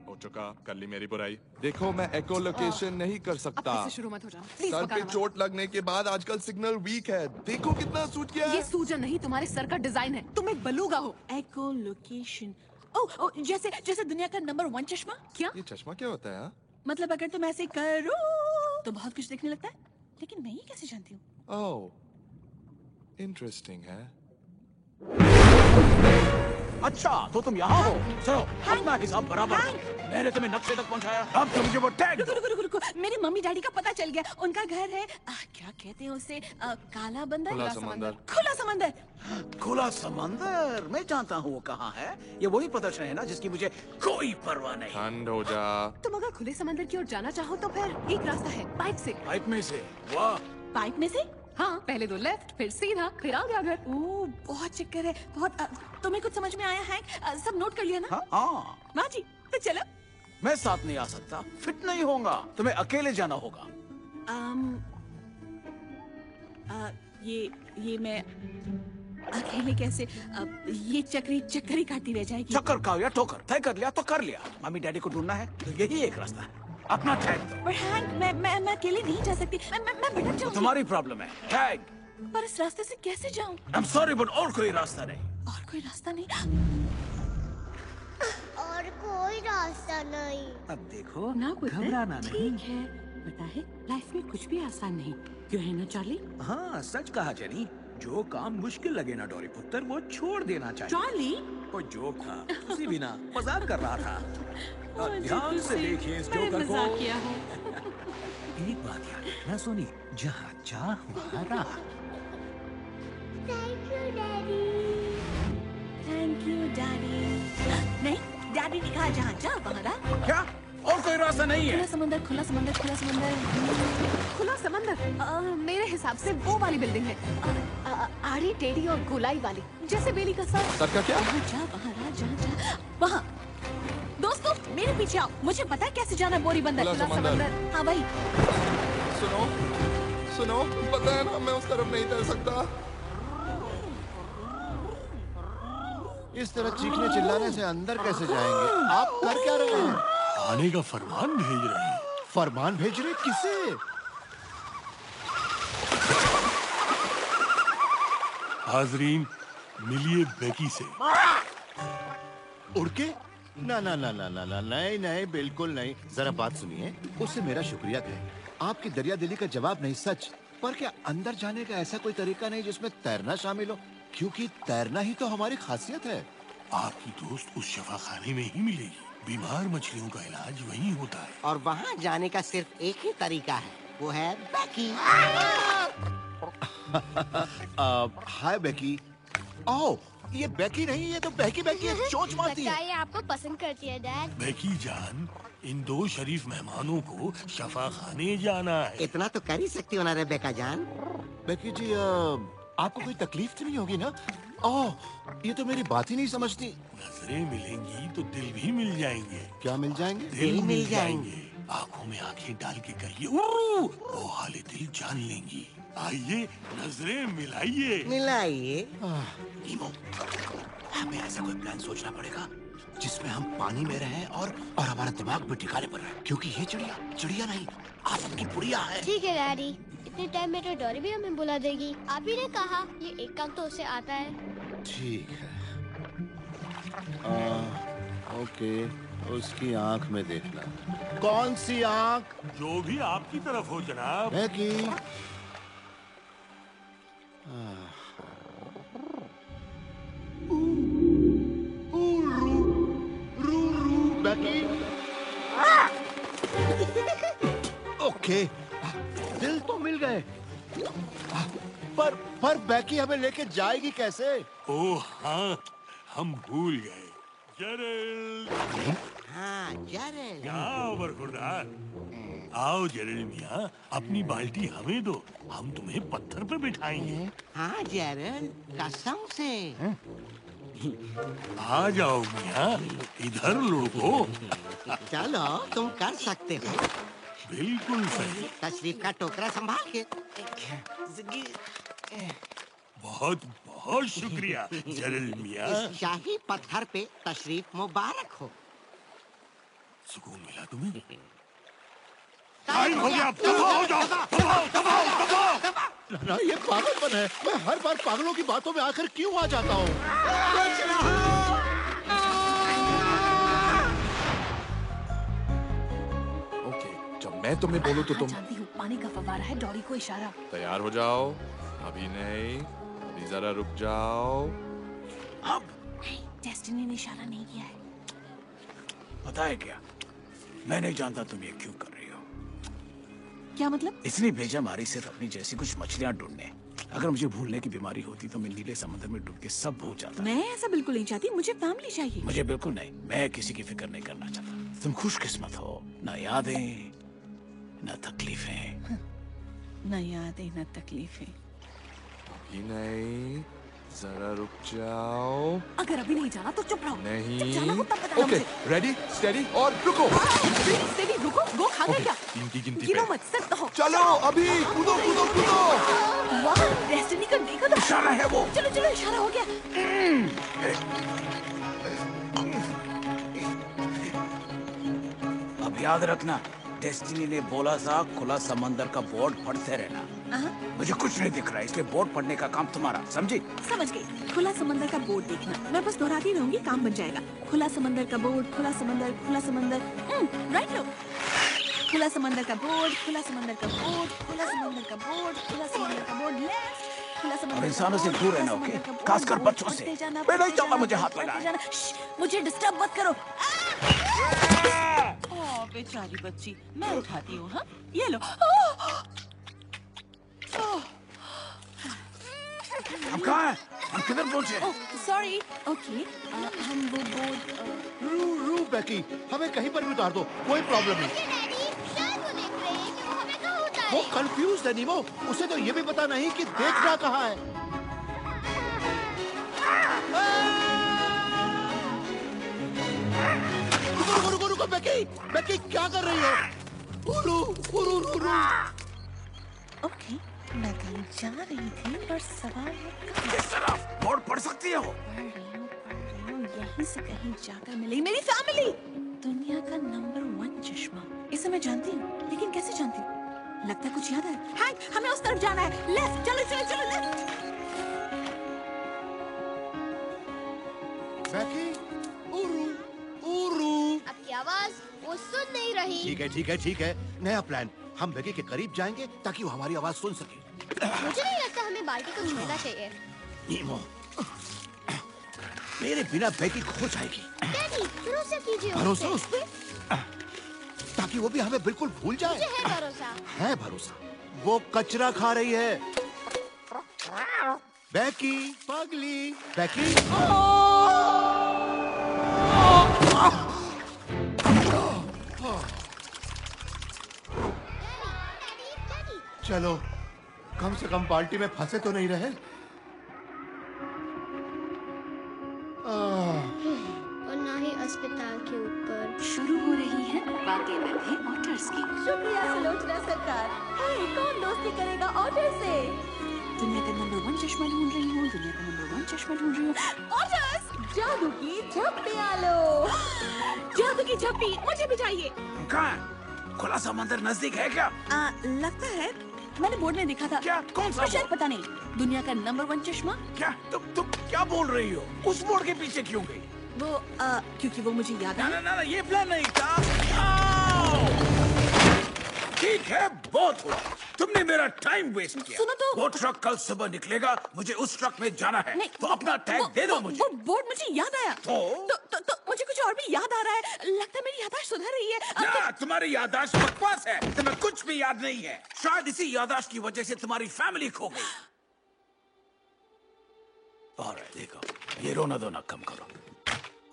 हो चुका कर ली मेरी बुराई। देखो मैं एको लोकेशन नहीं कर सकता। शुरू मत हो जाओ प्लीज़ सर पे चोट लगने के बाद आजकल सिग्नल वीक है। देखो कितना सूज गया ये है। सूजन नहीं तुम्हारे सर का डिज़ाइन है। तुम एक बलूगा हो। एको लोकेशन ओ, ओ जैसे जैसे दुनिया का नंबर वन चश्मा? क्या? ये चश्मा क्या होता है हाँ? मतलब अगर तुम ऐसे करो तो बहुत कुछ देखने लगता है, लेकिन मैं ये कैसे जानती हूँ? ओह इंटरेस्टिंग है? अच्छा तो तुम यहाँ हो। चलो अपना हिसाब बराबर। मैंने तुम्हें नक्शे तक पहुँचाया। अब तुम मुझे वो टैग रुको रुको रुको रुको। मेरी मम्मी डैडी का पता चल गया। उनका घर है आ, क्या कहते हैं उसे? आ, काला बंदर? खुला समंदर। खुला समंदर। खुला समंदर? मैं जानता हूँ वो कहाँ है। ये वही प्रदर्शन है ना जिसकी मुझे कोई परवाह नहीं। ठंड हो जा। तुम अगर खुले समंदर की ओर जाना चाहो तो फिर एक रास्ता है पाइप से। पाइप में से? वाह। पाइप में से? हाँ पहले तो लेफ़्ट फिर सीधा फिर आ गया घर ओ बहुत चक्कर है बहुत आ, तुम्हें कुछ समझ में आया है? आ, सब नोट कर लिया ना? हाँ हाँ। माँ जी तो चलो। मैं साथ नहीं आ सकता फिट नहीं होगा तुम्हें अकेले जाना होगा। um, आ, ये ये मैं अकेले कैसे आ, ये चक्री चक्करी काटती रह जाएगी। चक्कर खाओ या ठोकर तय कर लिया तो कर लिया। मम्मी डैडी को ढूंढना है तो यही एक रास्ता है। अपना टैग पर हैंक मैं मैं मैं अकेले नहीं जा सकती। मैं मैं, मैं भटक तो जाऊँगी। तुम्हारी प्रॉब्लम है। टैग पर इस रास्ते से कैसे जाऊँ? आई एम सॉरी बट और कोई रास्ता नहीं। और कोई रास्ता नहीं। और कोई रास्ता नहीं। अब देखो ना पुत्र, घबराना नहीं। ठीक है। पता है लाइफ में कुछ भी आसान नहीं। क्यों है ना चार्ली हाँ सच कहा जेनी जो काम मुश्किल लगे ना डोरी पुत्र वो छोड़ देना चाहिए। चार्ली वो जोक था? उसी बिना मज़ाक कर रहा था। ध्यान से देखिए इस जोकर को। किया एक बात याद रखना सोनी जहाँ चाह वहाँ राह। Thank you daddy thank you daddy नहीं डैडी ने कहा जहाँ जा वहाँ रहा। क्या? और कोई रास्ता नहीं है। खुला समंदर खुला समंदर खुला समंदर। खुला समंदर? आ, मेरे हिसाब से वो वाली बिल्डिंग है। आ, आ, आड़ी टेढ़ी और गोलाई वाली। जैसे बेली का सर सर का क्या? वहाँ जा वहाँ रहा जहाँ जा। वहाँ। दोस्तों मेरे पीछे आओ। मुझे पता है कैसे जाना बोरी बंदर। खुला समंदर। हाँ भाई सुनो सुनो पता है ना मैं उस तरफ़ नहीं तैर सकता। इस तरह चीखने चिल्लाने से अंदर कैसे जाएँगे? आप कर क्या रहे हैं? आने का फरमान भेज रहे हैं। फरमान भेज रहे किसे? हाजरीन मिलिए बेकी से। उड़ के ना ना ना ना ना ना नहीं नहीं बिल्कुल नहीं। जरा बात सुनिए उससे मेरा शुक्रिया कहें आपकी दरिया दिली का जवाब नहीं सच। पर क्या अंदर जाने का ऐसा कोई तरीका नहीं जिसमें तैरना शामिल हो? क्योंकि तैरना ही तो हमारी खासियत है। आपकी दोस्त उस शफाखाने में ही मिलेगी। बीमार मछलियों का इलाज वहीं होता है। और वहाँ जाने का सिर्फ़ एक ही तरीका है वो है बैकी। हाय बेकी। ओ ये बेकी नहीं ये तो बेकी बेकी है चोंच मारती है। ये आपको पसंद करती है डैड? बेकी जान इन दो शरीफ मेहमानों को शफा खाने जाना है। इतना तो कर ही सकती हो ना रेबेका जान। बेकी जी आ, आपको कोई तकलीफ़ तो नहीं होगी ना? ओह ये तो मेरी बात ही नहीं समझती। नज़रें मिलेंगी तो दिल भी मिल जाएँगे। क्या मिल जाएँगे? दिल दिल मिल जाएँगे। आँखों में आँखें डाल के कहिए वो हाले दिल जान लेंगी। आइए नज़रें मिलाइए। मिलाइए। हमें ऐसा कोई प्लान सोचना पड़ेगा? जिसमें हम पानी में रहें और और हमारा दिमाग भी ठिकाने पर रहे। क्योंकि ये चिड़िया चिड़िया नहीं आसम की पुड़िया है। ठीक है डैडी। इतने टाइम में तो डॉरी भी हमें बुला देगी। आप ही ने कहा ये एक काम तो उसे आता है। ठीक है। आ, ओके उसकी आँख में देखना। कौन सी आँख? जो भी आपकी तरफ़ हो जनाब। है कि? Becky okay. दिल तो मिल गए। पर पर बेकी हमें लेके जाएगी कैसे? ओ हाँ हम भूल गए। जरल। हाँ जरल। आओ बरखुरदार आओ जरल मियाँ अपनी बाल्टी हमें दो। हम तुम्हें पत्थर पे बिठाएँगे। हाँ जरल कसम से। आ जाओ मिया इधर लुढ़को। चलो तुम कर सकते हो। बिल्कुल सही। तशरीफ़ का टोकरा संभाल के। बहुत बहुत शुक्रिया जरल मियाँ। शाही पत्थर पे तशरीफ़ मुबारक हो। सुकून मिला तुम्हें? टाइम हो गया। दफ़ा हो जाओ दफ़ा दफ़ा दफ़ा ना ये पागलपन है। मैं हर बार पागलों की बातों में आकर क्यों आ जाता हूँ? ओके जब मैं तुम्हें बोलूँ तो तुम जानती हूँ पानी का फवारा है डॉरी को इशारा। तैयार हो जाओ। अभी नहीं अभी जरा रुक जाओ। अब। डेस्टिनी ने इशारा नहीं किया है। पता है क्या? मैं नहीं जानता तुम ये क्यों कर रही क्या मतलब? इसलिए भेजा मारी सिर्फ़ अपनी जैसी कुछ मछलियाँ ढूँढने। अगर मुझे भूलने की बीमारी होती तो मैं नीले समुद्र में डूब के सब भूल जाता। मैं ऐसा बिल्कुल नहीं चाहती मुझे फैमिली चाहिए। मुझे बिल्कुल नहीं मैं किसी की फ़िक्र नहीं करना चाहता। तुम खुशकिस्मत हो न यादें न तकलीफें। न यादें न तकलीफें। नहीं। जरा रुक जाओ। अगर अभी नहीं जाना तो चुप रहो। नहीं। हो ओके रेडी स्टेडी और रुको। तेरी रुको। गो खा गए क्या? तीन की गिनती गिनो मत सिर्फ़ कहो चलो अभी कूदो कूदो कूदो। वाह डेस्टिनी का देखा तो। इशारा है वो। चलो चलो इशारा हो गया। अब याद रखना। डेस्टिनी ने बोला था खुला समंदर का बोर्ड पढ़ते रहना। मुझे कुछ नहीं दिख रहा इसलिए बोर्ड पढ़ने का काम तुम्हारा समझी? समझ गई। खुला समंदर का बोर्ड देखना। मैं बस दोहराती रहूँगी काम बन जाएगा। खुला समंदर का बोर्ड खुला समंदर खुला समंदर। राइट लो खुला समंदर का बोर्ड खुला समंदर का बोर्ड खुला समंदर का बोर्ड खुला समंदर का बोर्ड और इंसानों से दूर रहना, ओके? खासकर बच्चों से। मैं नहीं चाहता मुझे हाथ। श्श, मुझे डिस्टर्ब मत करो। ओ बेचारी बच्ची मैं उठाती हूँ हाँ? ये लो! हम कहाँ हैं? हम किधर पहुँचे? सॉरी ओके हम वो बोर्ड रू रू बेकी हमें कहीं पर भी उतार दो कोई प्रॉब्लम नहीं। वो कंफ्यूज है नीमो उसे तो ये भी पता नहीं कि देखना कहाँ है। बेकी बेकी क्या कर रही हो? उरू उरू उरू ओके मैं कहीं जा रही थी पर सवाल है किस तरफ़? बोर्ड पढ़ सकती हो पढ़ रही हूँ पढ़ रही हूँ यहीं से कहीं जाकर मिली मेरी फैमिली दुनिया का नंबर वन चश्मा। इसे मैं जानती हूँ लेकिन कैसे जानती हूँ? लगता है कुछ याद है। हैंक हमें उस तरफ़ जाना है। लेफ़्ट चलो चलो चलो लेफ़्ट बेकी आवाज़ वो सुन नहीं रही। ठीक है ठीक है ठीक है। नया प्लान हम बेकी के करीब जाएँगे ताकि वो हमारी आवाज़ सुन सके। मुझे नहीं लगता हमें बाल्टी को छूना चाहिए। नीमो मेरे बिना बेकी खो जाएगी डैडी भरोसा कीजिए भरोसा उस पे? ताकि वो भी हमें बिल्कुल भूल जाए। मुझे है भरोसा। है भरोसा। वो कचरा खा रही है। बैकी पगली बैकी। चलो कम से कम पार्टी में फंसे तो नहीं रहे। और ना ही अस्पताल के ऊपर। शुरू हो रही है वाकई में भी ऑटर्स की। शुक्रिया सलोचना सरकार। हे कौन दोस्ती करेगा ऑर्डर से? दुनिया का नंबर वन चश्मा ढूंढ रही हूँ दुनिया का नंबर वन चश्मा ढूंढ रही हूँ। ऑर्डर्स जादू की झप्पी आलो। जादू की झप्पी मुझे भी चाहिए। कहाँ? खुला समंदर नज़दीक है क्या? आ, लगता है मैंने बोर्ड में देखा था। क्या? कौन सा शायद पता नहीं। दुनिया का नंबर वन चश्मा। क्या? तुम तुम क्या बोल रही हो? उस बोर्ड के पीछे क्यों गई? वो आ, क्योंकि वो मुझे याद ना है। ना ना ना, ये प्लान नहीं था। ठीक है बहुत हुआ तुमने मेरा टाइम वेस्ट किया। सुनो तो। वो ट्रक कल सुबह निकलेगा मुझे उस ट्रक में जाना है। तो अपना टैग दे दो मुझे। वो बोर्ड मुझे याद आया। तो? तो, तो, तो मुझे कुछ और भी याद आ रहा है। लगता है मेरी यादाश्त सुधर रही है। ना तुम्हारी यादाश्त बकवास है। तुम्हें कुछ भी याद नहीं है। शायद इसी यादाश्त की वजह से तुम्हारी फैमिली खो गई। और देखो ये रोना धोना कम करो।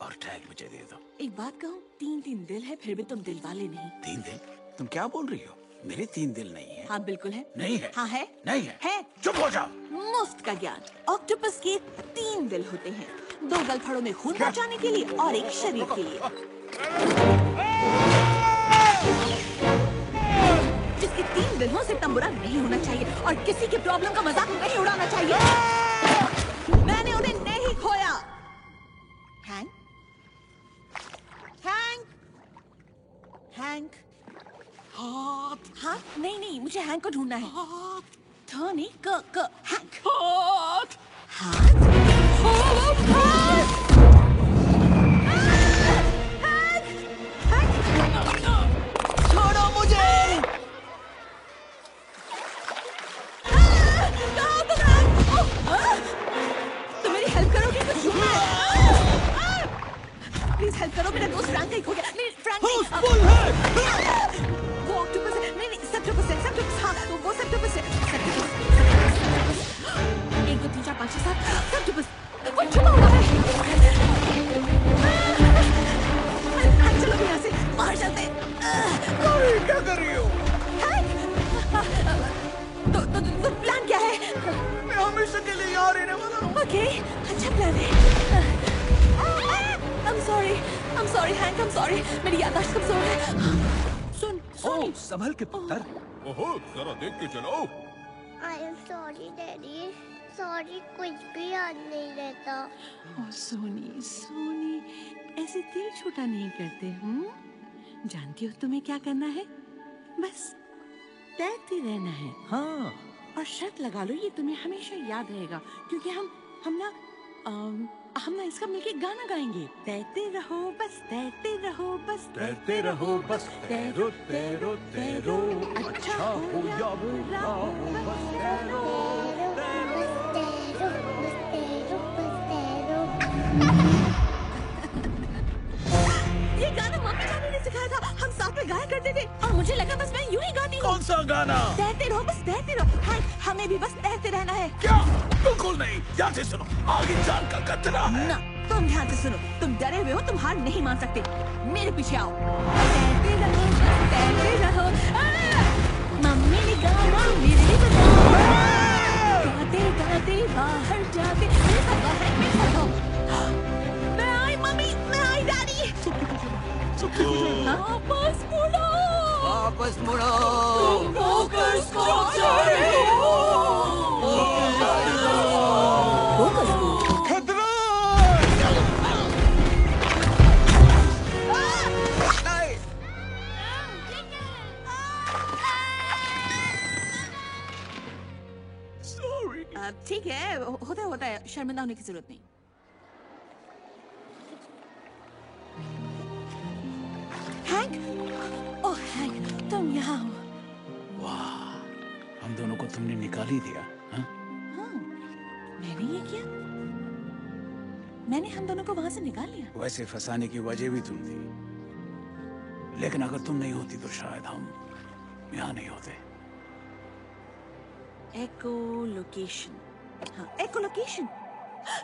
और टैग मुझे दे दो। तो एक बात कहूँ तीन तीन दिल है फिर भी तुम दिल वाले नहीं। तीन दिल तुम क्या बोल रही हो? मेरे तीन दिल नहीं है। हाँ बिल्कुल है। नहीं है। हाँ है। नहीं है। है। चुप हो जाओ। मुफ़्त का ज्ञान। ऑक्टोपस के तीन दिल होते हैं। दो गलफड़ों में खून पहुँचाने के लिए और एक शरीर के लिए। जिसके तीन दिल हो से तंबुरा नहीं होना चाहिए और किसी की प्रॉब्लम का मज़ाक नहीं उड़ाना चाहिए। मैंने उन्हें नहीं खोया। हैंक हैंक हैंक हाथ हाथ नहीं नहीं मुझे हैंक को ढूंढना है। हाथ थ नहीं क क हैंक हाथ। हाथ? हाथ छोड़ो मुझे। कहाँ तुम हैं? ओह, हाँ? तुम मेरी हेल्प करोगे? कुछ ढूंढना है? प्लीज़ हेल्प करो मेरा दोस्त फ्रैंक गया। नहीं फ्रैंक नहीं हाँ वो- सेप्टोपस है सेप्टोपस एक दो तीन चार पाँच छह सात सेप्टोपस वो छुपा हुआ है चलो यहाँ से बाहर चलते। क्या कर रही हो तो तो तो, तो प्लान क्या है मैं हमेशा के लिए यहाँ रहने वाला हूँ ओके अच्छा प्लान है I'm sorry. I'm sorry Hank I'm sorry. मेरी याददाश्त कमज़ोर है। सुन ओ संभल के पुत्र। ओहो जरा देख के चलो। I am sorry daddy sorry कुछ भी याद नहीं रहता। ओ सोनी सोनी ऐसे दिल छोटा नहीं करते हम्म? जानती हो तुम्हें क्या करना है? बस तैरते रहना है। हाँ। और शर्त लगा लो ये तुम्हें हमेशा याद रहेगा क्योंकि हम हम ना अम, हम ना इसका मिलके गाना गाएँगे। तैरते रहो बस तैरते रहो बस तैरते रहो बस तैरो तैरो तैरो। अच्छा हो या बुरा हो बस तैरो ये सिखाया था। हम साथ में गाया करते थे। और मुझे लगा बस मैं यूँ ही गाती हूँ। कौन सा गाना? तैरते रहो बस तैरते रहो। हाँ हमें भी बस तैरते रहना है। क्या? बिल्कुल नहीं। ध्यान से सुनो। आगे जान का खतरा है। ना तुम ध्यान से सुनो। तुम डरे हुए हो तुम हार नहीं मान सकते। मेरे पीछे आओ। तैरते रहो तैरते रहो। मम्मी ने गाना मेरे लिए बजाओ गाते गाते बाहर जाते मैं आई मम्मी मैं आई डैडी। वापस मुड़ो। वापस मुड़ो। फोकस को ठीक है होता है होता है। शर्मिंदा होने की ज़रूरत नहीं। हैंक ओह हैंक तुम यहाँ हो। वाह हम दोनों को तुमने निकाल ही दिया हाँ? हाँ मैंने ये किया। मैंने हम दोनों को वहाँ से निकाल लिया। वैसे फंसाने की वजह भी तुम थी। लेकिन अगर तुम नहीं होती तो शायद हम यहाँ नहीं होते। एको लोकेशन हाँ एकोलोकेशन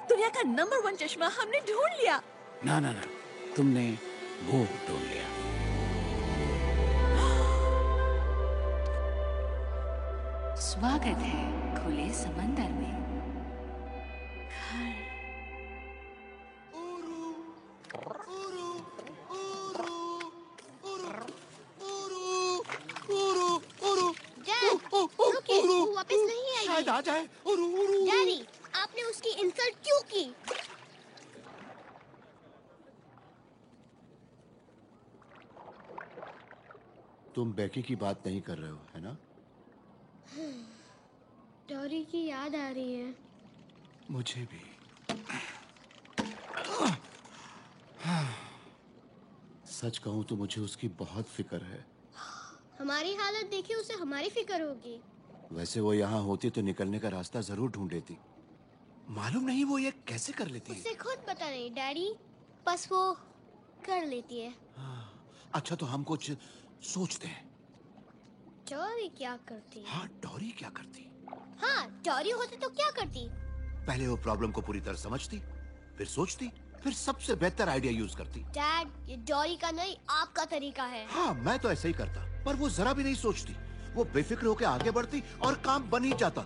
दुनिया का नंबर वन चश्मा हमने ढूंढ लिया। ना ना ना तुमने वो ढूंढ लिया। स्वागत है खुले समंदर में। डैड रुकिए वो वापस नहीं आएगी शायद आ जाए उरू उरू डैडी आपने उसकी इंसल्ट क्यों की? तुम बेकी की बात नहीं कर रहे हो है ना डॉरी की याद आ रही है। मुझे भी। सच कहूँ तो मुझे उसकी बहुत फ़िक्र है। हमारी हालत देखी उसे हमारी फ़िक्र होगी। वैसे वो यहाँ होती तो निकलने का रास्ता ज़रूर ढूंढ लेती मालूम नहीं वो ये कैसे कर लेती है। उसे खुद पता नहीं डैडी बस वो कर लेती है। अच्छा तो हम कुछ सोचते हैं। डॉरी क्या करती हाँ? डॉरी क्या करती हाँ डॉरी होती तो क्या करती? पहले वो प्रॉब्लम को पूरी तरह समझती फिर सोचती फिर सबसे बेहतर आइडिया यूज़ करती। डैड ये डॉरी का नहीं आपका तरीका है। हाँ मैं तो ऐसे ही करता पर वो जरा भी नहीं सोचती। वो बेफिक्र होकर आगे बढ़ती और काम बन ही जाता।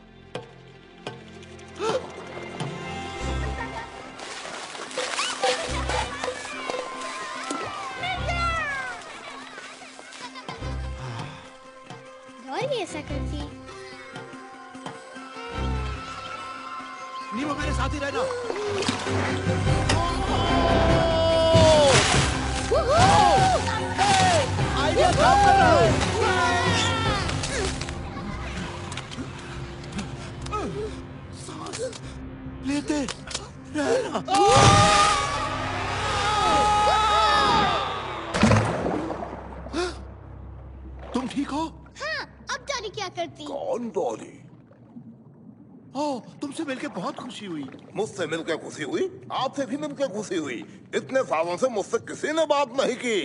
खुशी हुई मुझसे मिलकर खुशी हुई आपसे भी मिलकर खुशी हुई इतने सालों से मुझसे किसी ने बात नहीं की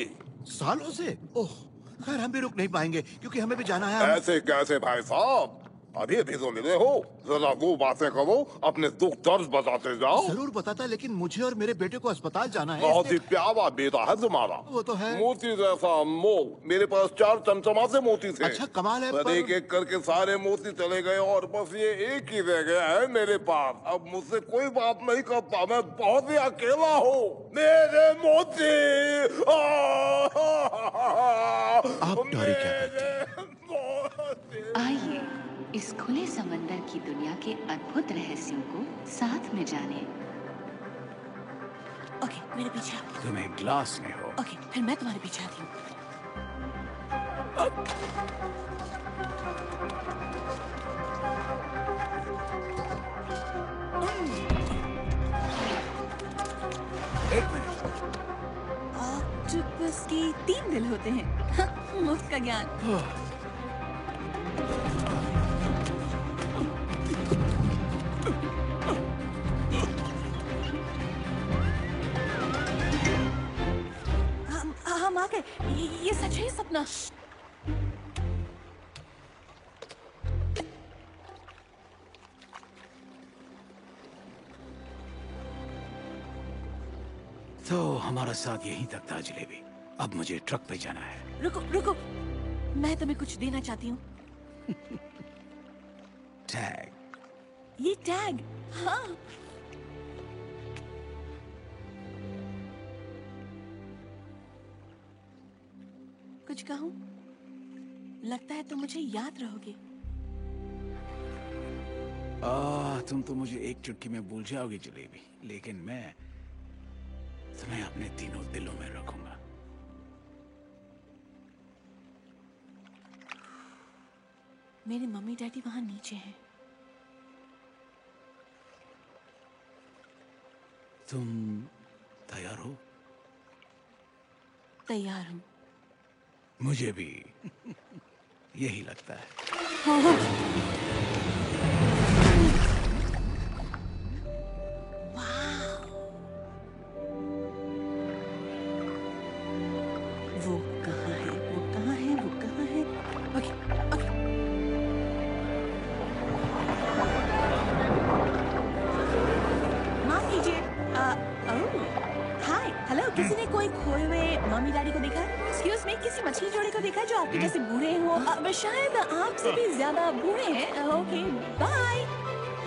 सालों से ओह खैर हम भी रुक नहीं पाएँगे क्योंकि हमें भी जाना है ऐसे कैसे भाई साहब अभी अभी तो मिले हो। जरा दो बातें करो अपने दुख दर्द बताते जाओ। ज़रूर बताता लेकिन मुझे और मेरे बेटे को अस्पताल जाना है। बहुत ही प्यारा बेटा है तुम्हारा। वो तो है। मोती जैसा मोह मेरे पास चार चमचमाते मोती थे। अच्छा कमाल है पर एक एक करके सारे मोती चले गए और बस ये एक ही रह गया है मेरे पास। अब मुझसे कोई बात नहीं करता मैं बहुत ही अकेला हूँ। मेरे मोती! आप डॉरी क्या इस खुले समंदर की दुनिया के अद्भुत रहस्यों को साथ में जाने। ओके okay, मेरे पीछे आओ। तुम एक ग्लास में हो। ओके okay, फिर मैं तुम्हारे पीछे आती हूँ। एक मिनट ऑक्टोपस के तीन दिल होते हैं। हाँ, मुफ़्त का ज्ञान। है तो हमारा साथ यहीं तक था जलेबी। अब मुझे ट्रक पे जाना है। रुको रुको। मैं तुम्हें कुछ देना चाहती हूँ। टैग। ये टैग हाँ। कुछ कहूँ? लगता है तुम मुझे याद रहोगे। आ, तुम तो मुझे एक चुटकी में भूल जाओगी जलेबी। लेकिन मैं तुम्हें अपने तीनों दिलों में रखूँगा। मेरे मम्मी डैडी वहाँ नीचे हैं। तुम तैयार हो? तैयार हूँ। मुझे भी। यही लगता है। आपसे भी ज़्यादा बूढ़े हैं। ओके बाय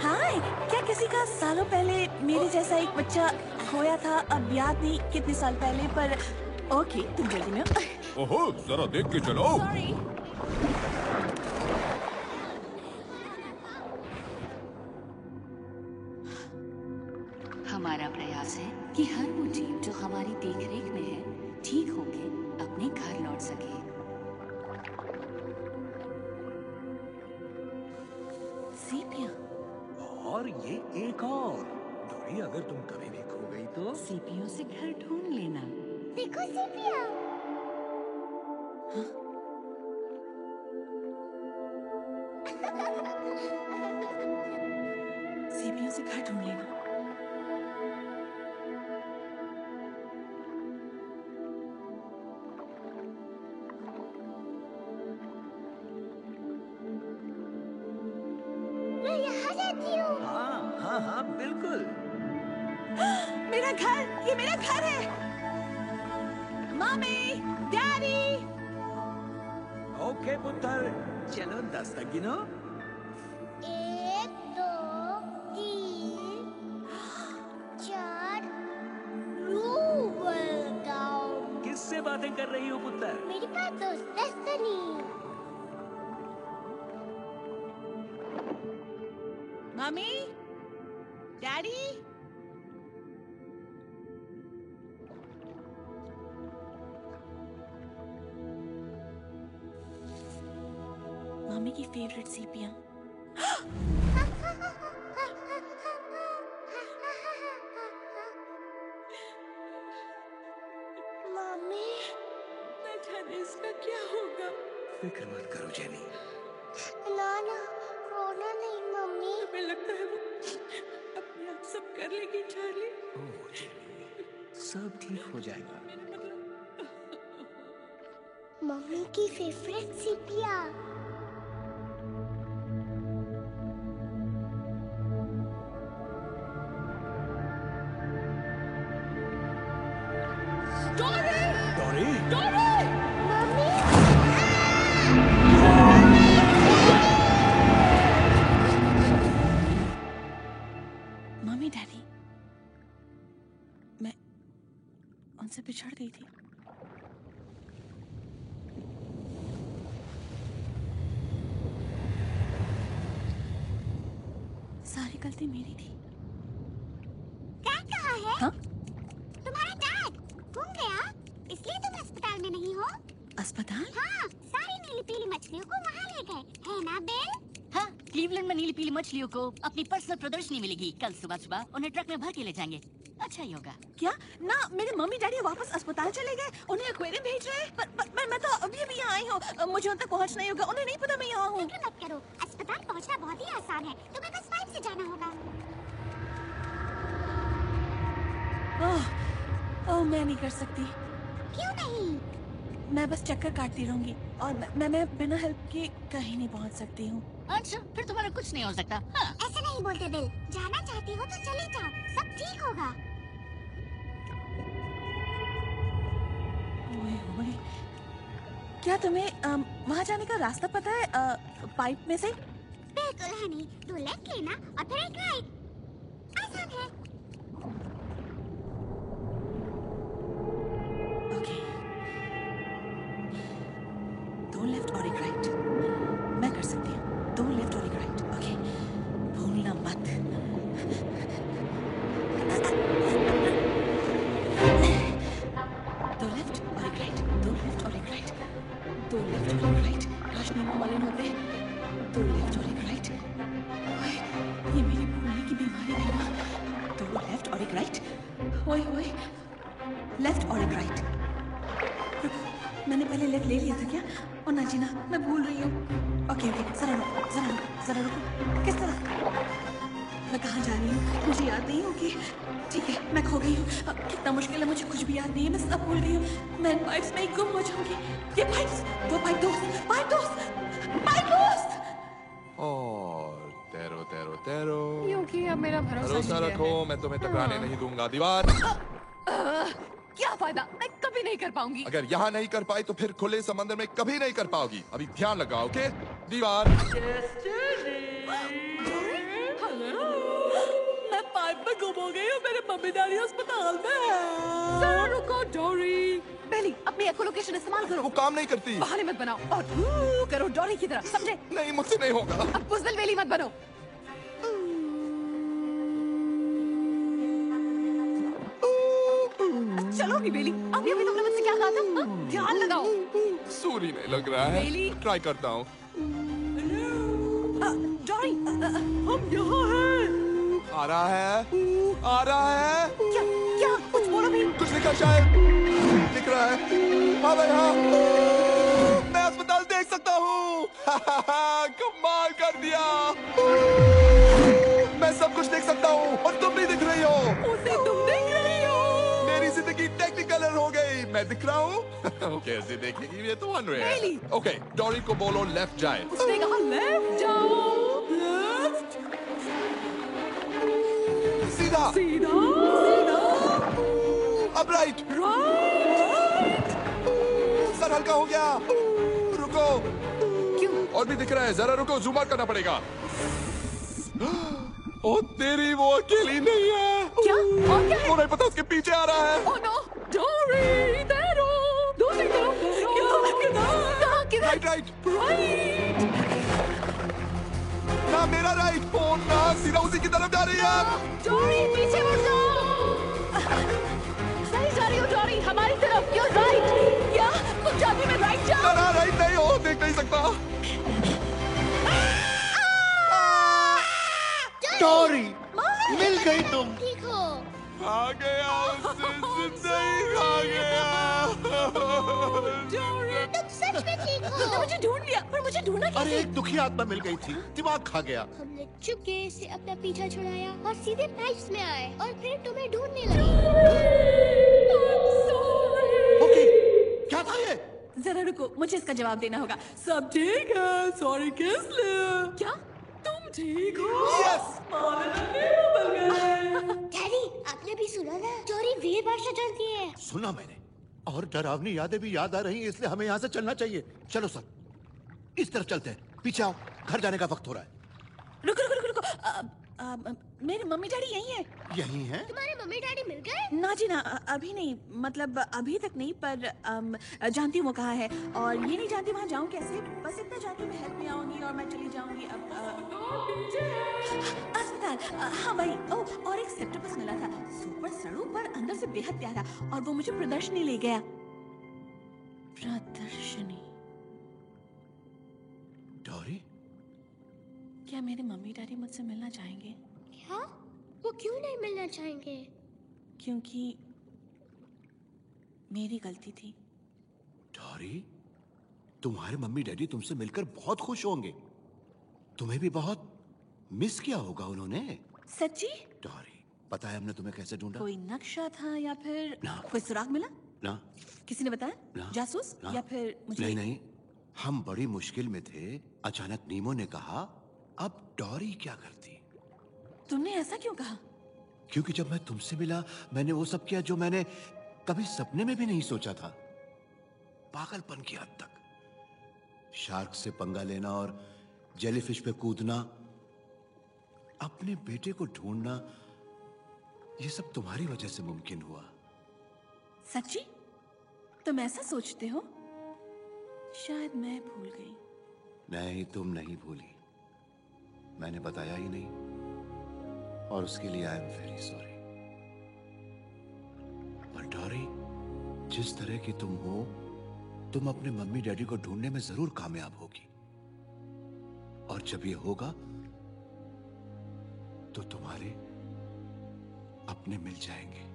हाय क्या किसी का सालों पहले मेरे जैसा एक बच्चा खोया था? अब याद नहीं कितने साल पहले पर ओके तुम जल्दी में ओहो जरा देख के चलो। सॉरी अगर तुम कभी भी खो गई तो? सीपियों से घर ढूंढ लेना। देखो सीपिया। सीपियों कर रही हो पुत्र मेरी बात दोस्त डेस्टिनी मम्मी? डैडी? मम्मी की फेवरेट सीपियाँ मछलियों को अपनी पर्सनल प्रदर्शनी मिलेगी कल सुबह सुबह। उन्हें ट्रक में भर के ले जाएँगे। अच्छा ही होगा। क्या? ना मेरे मम्मी डैडी वापस अस्पताल चले गए। उन्हें एक्वेरियम भेज रहे हैं। पर, पर, पर मैं तो अभी अभी यहाँ आई हूँ। मुझे उन तक पहुँचना ही होगा। उन्हें नहीं पता मैं यहाँ हूँ। मत करो। अस्पताल पहुँचना बहुत ही आसान है। तुम्हें बस फ़्लाइट से जाना होगा। ओह ओह मैं नहीं कर सकती। क्यों नहीं? मैं बस चक्कर काटती रहूँगी। और मैं, मैं बिना हेल्प के कहीं नहीं पहुँच सकती हूँ। अच्छा फिर तुम्हारा कुछ नहीं हो सकता। हाँ। ऐसे नहीं बोलते दिल। जाना चाहती हो तो चली जाओ। सब ठीक होगा। ओए ओए क्या तुम्हें वहाँ जाने का रास्ता पता है आ, पाइप में से? बिल्कुल हनी दो लेफ़्ट लेना और फिर एक राइट आसान है। कि भरोसा नहीं दूँगा दीवार। क्या फ़ायदा? मैं कभी नहीं कर पाऊँगी। अगर यहाँ नहीं कर पाई तो फिर खुले समंदर में कभी नहीं कर पाओगी। अभी ध्यान लगाओ ओके? दीवार। मैं पाइप में गुम हो गई हूँ मेरे मम्मी डैडी अस्पताल में रुको डोरी। बेली अपनी एकोलोकेशन इस्तेमाल करो। वो काम नहीं करती। बहाने मत बनाओ। और करो डोरी की तरह समझे? नहीं मुझसे नहीं होगा। अब बुजदिल बेली मत बनो। चलोगी बेली? अभी अभी तुमने मुझसे क्या कहा था? हाँ? ध्यान लगाओ। सूरी नहीं लग रहा है। बेली। ट्राई करता हूँ। डोरी हम यहाँ हैं। आ रहा है। आ रहा है। क्या क्या? कुछ बोलो भी। कुछ लिखा शायद। लिख रहा है। हाँ भाई हाँ। मैं अस्पताल देख सकता हूँ। कमाल कर दिया। मैं सब कुछ देख सकता हूँ और तुम भी दिख रही हो। उसे तुम टेक्निकलर हो गई। मैं दिख रहा हूँ। कैसे देखेगी ये तो Really? ओके डॉरी को बोलो लेफ़्ट जाए। उसने कहा लेफ़्ट जाओ लेफ़्ट सीधा। सीधा सीधा। अब राइट राइट सर हल्का हो गया। रुको। क्यों? और भी दिख रहा है। जरा रुको जूम आउट करना पड़ेगा। ओ तेरी वो अकेली नहीं है। क्या? और क्या है? वो नहीं पता उसके पीछे आ रहा है। ओह नो डोरी हो दूसरी तरफ़ क्या? किधर? राइट राइट राइट ना मेरा राइट ओ ना सीधा उसी की तरफ़ जा रही है। डोरी पीछे मुड़ जाओ। सही जा रही हो डोरी हमारी तरफ़ यू राइट क्या तुम जाती में राइट जाओ ना राइट हो नहीं। गई तुम। ठीक हो आ गया उससे ज़िंदा ही खा गया। तुम सच में ठीक तुमने मुझे ढूंढ लिया पर मुझे ढूंढना अरे एक दुखी आत्मा मिल गई थी दिमाग खा गया। हमने चुपके से अपना पीछा छुड़ाया और सीधे नाइफ्स में आए और फिर तुम्हें ढूँढने लगे। ओके क्या था ये? जरा रुको मुझे इसका जवाब देना होगा। सब ठीक है सॉरी किस लिए क्या? ठीक हो। यस डैडी आपने भी सुना ना? चोरी वीर बादशाह चलती है। सुना मैंने। और डरावनी यादें भी याद आ रही हैं इसलिए हमें यहाँ से चलना चाहिए। चलो सर इस तरफ़ चलते हैं। पीछे आओ घर जाने का वक्त हो रहा है। रुको रुको रुको रुको। मेरे मम्मी डैडी यही है। यही है? तुम्हारे मम्मी डैडी मिल गए? ना जी ना अभी नहीं मतलब अभी तक नहीं पर अम, जानती हूँ वो कहाँ है। और ये नहीं जानती वहाँ जाऊँ कैसे? बस इतना जानती हूँ मैं हेल्प में आऊँगी और मैं चली जाऊँगी अब अस्पताल। हाँ भाई ओ और एक सेप्टेपस मिला था। सुपर सड़ू पर अंदर से बेहद प्यारा और वो मुझे प्रदर्शनी ले गया। प्रदर्शनी? डोरी? क्या मेरे मम्मी डैडी मुझसे मिलना चाहेंगे? क्या? वो क्यों नहीं मिलना चाहेंगे? क्योंकि मेरी गलती थी। डोरी तुम्हारे मम्मी डैडी तुमसे मिलकर बहुत खुश होंगे। तुम्हें भी बहुत मिस किया होगा उन्होंने। सच्ची? डोरी पता है हमने तुम्हें कैसे ढूंढा? कोई नक्शा था या फिर ना। कोई सुराग मिला? ना। किसी ने बताया? ना। जासूस? ना। या फिर मुझे नहीं नहीं। हम बड़ी मुश्किल में थे। अचानक नीमो ने कहा अब डोरी क्या करती? तुमने ऐसा क्यों कहा? क्योंकि जब मैं तुमसे मिला मैंने वो सब किया जो मैंने कभी सपने में भी नहीं सोचा था। पागलपन की हद तक। शार्क से पंगा लेना और जेलीफिश पे कूदना अपने बेटे को ढूंढना ये सब तुम्हारी वजह से मुमकिन हुआ। सच्ची? तुम ऐसा सोचते हो? शायद मैं भूल गई। नहीं तुम नहीं भूली। मैंने बताया ही नहीं। और उसके लिए आई एम वेरी सॉरी पर डॉरी, जिस तरह की तुम हो, तुम अपने मम्मी डैडी को ढूँढने में ज़रूर कामयाब होगी। और जब ये होगा तो तुम्हारे अपने मिल जाएँगे।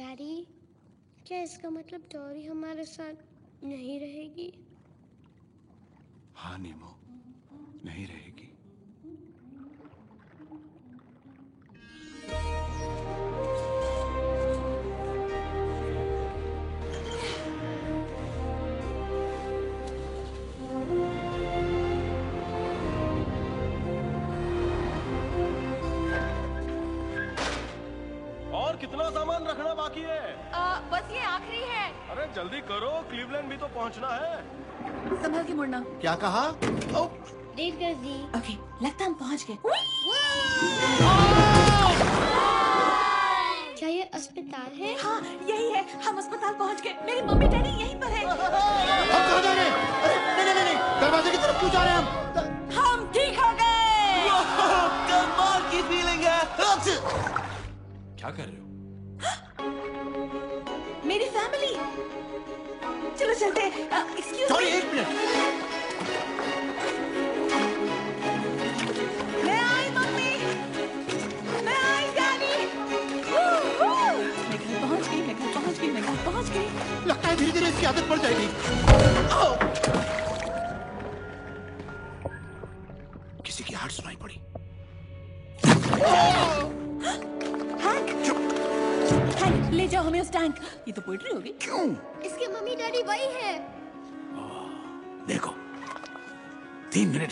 डैडी क्या इसका मतलब डॉरी हमारे साथ नहीं रहेगी? हाँ नीमो नहीं रहेगी। जल्दी करो क्लीवलैंड भी तो पहुँचना है। संभल के मुड़ना। क्या कहा? ओ, कर दी ओके लगता हम पहुँच गए। क्या ये अस्पताल है? हाँ यही है हम अस्पताल पहुँच गए। मेरी मम्मी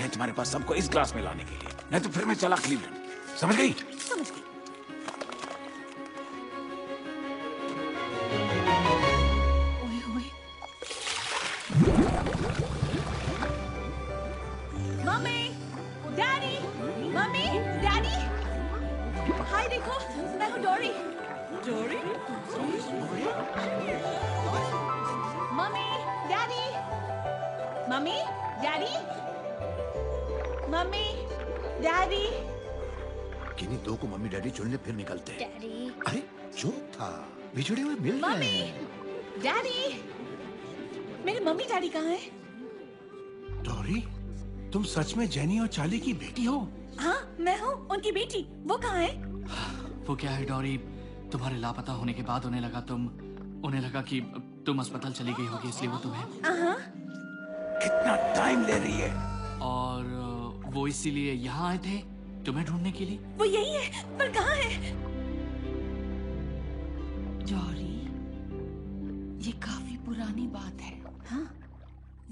तुम्हारे पास सबको इस क्लास में लाने के लिए। नहीं तो फिर मैं चला क्लीवलैंड समझ गई? समझ गई। बिछड़े हुए मिल रहे हैं। डैडी! मेरे मम्मी डैडी कहाँ हैं? डॉरी तुम सच में जेनी और चार्ली की बेटी हो? हाँ मैं हूँ उनकी बेटी। वो कहाँ है? वो क्या है डॉरी? तुम्हारे लापता होने के बाद उन्हें लगा तुम उन्हें लगा कि तुम अस्पताल चली गई होगी इसलिए वो तुम्हें। हाँ कितना टाइम ले रही है। और वो इसीलिए यहाँ आए थे तुम्हें ढूँढने के लिए? वो यही है पर कहाँ है? जॉरी ये काफ़ी पुरानी बात है हाँ?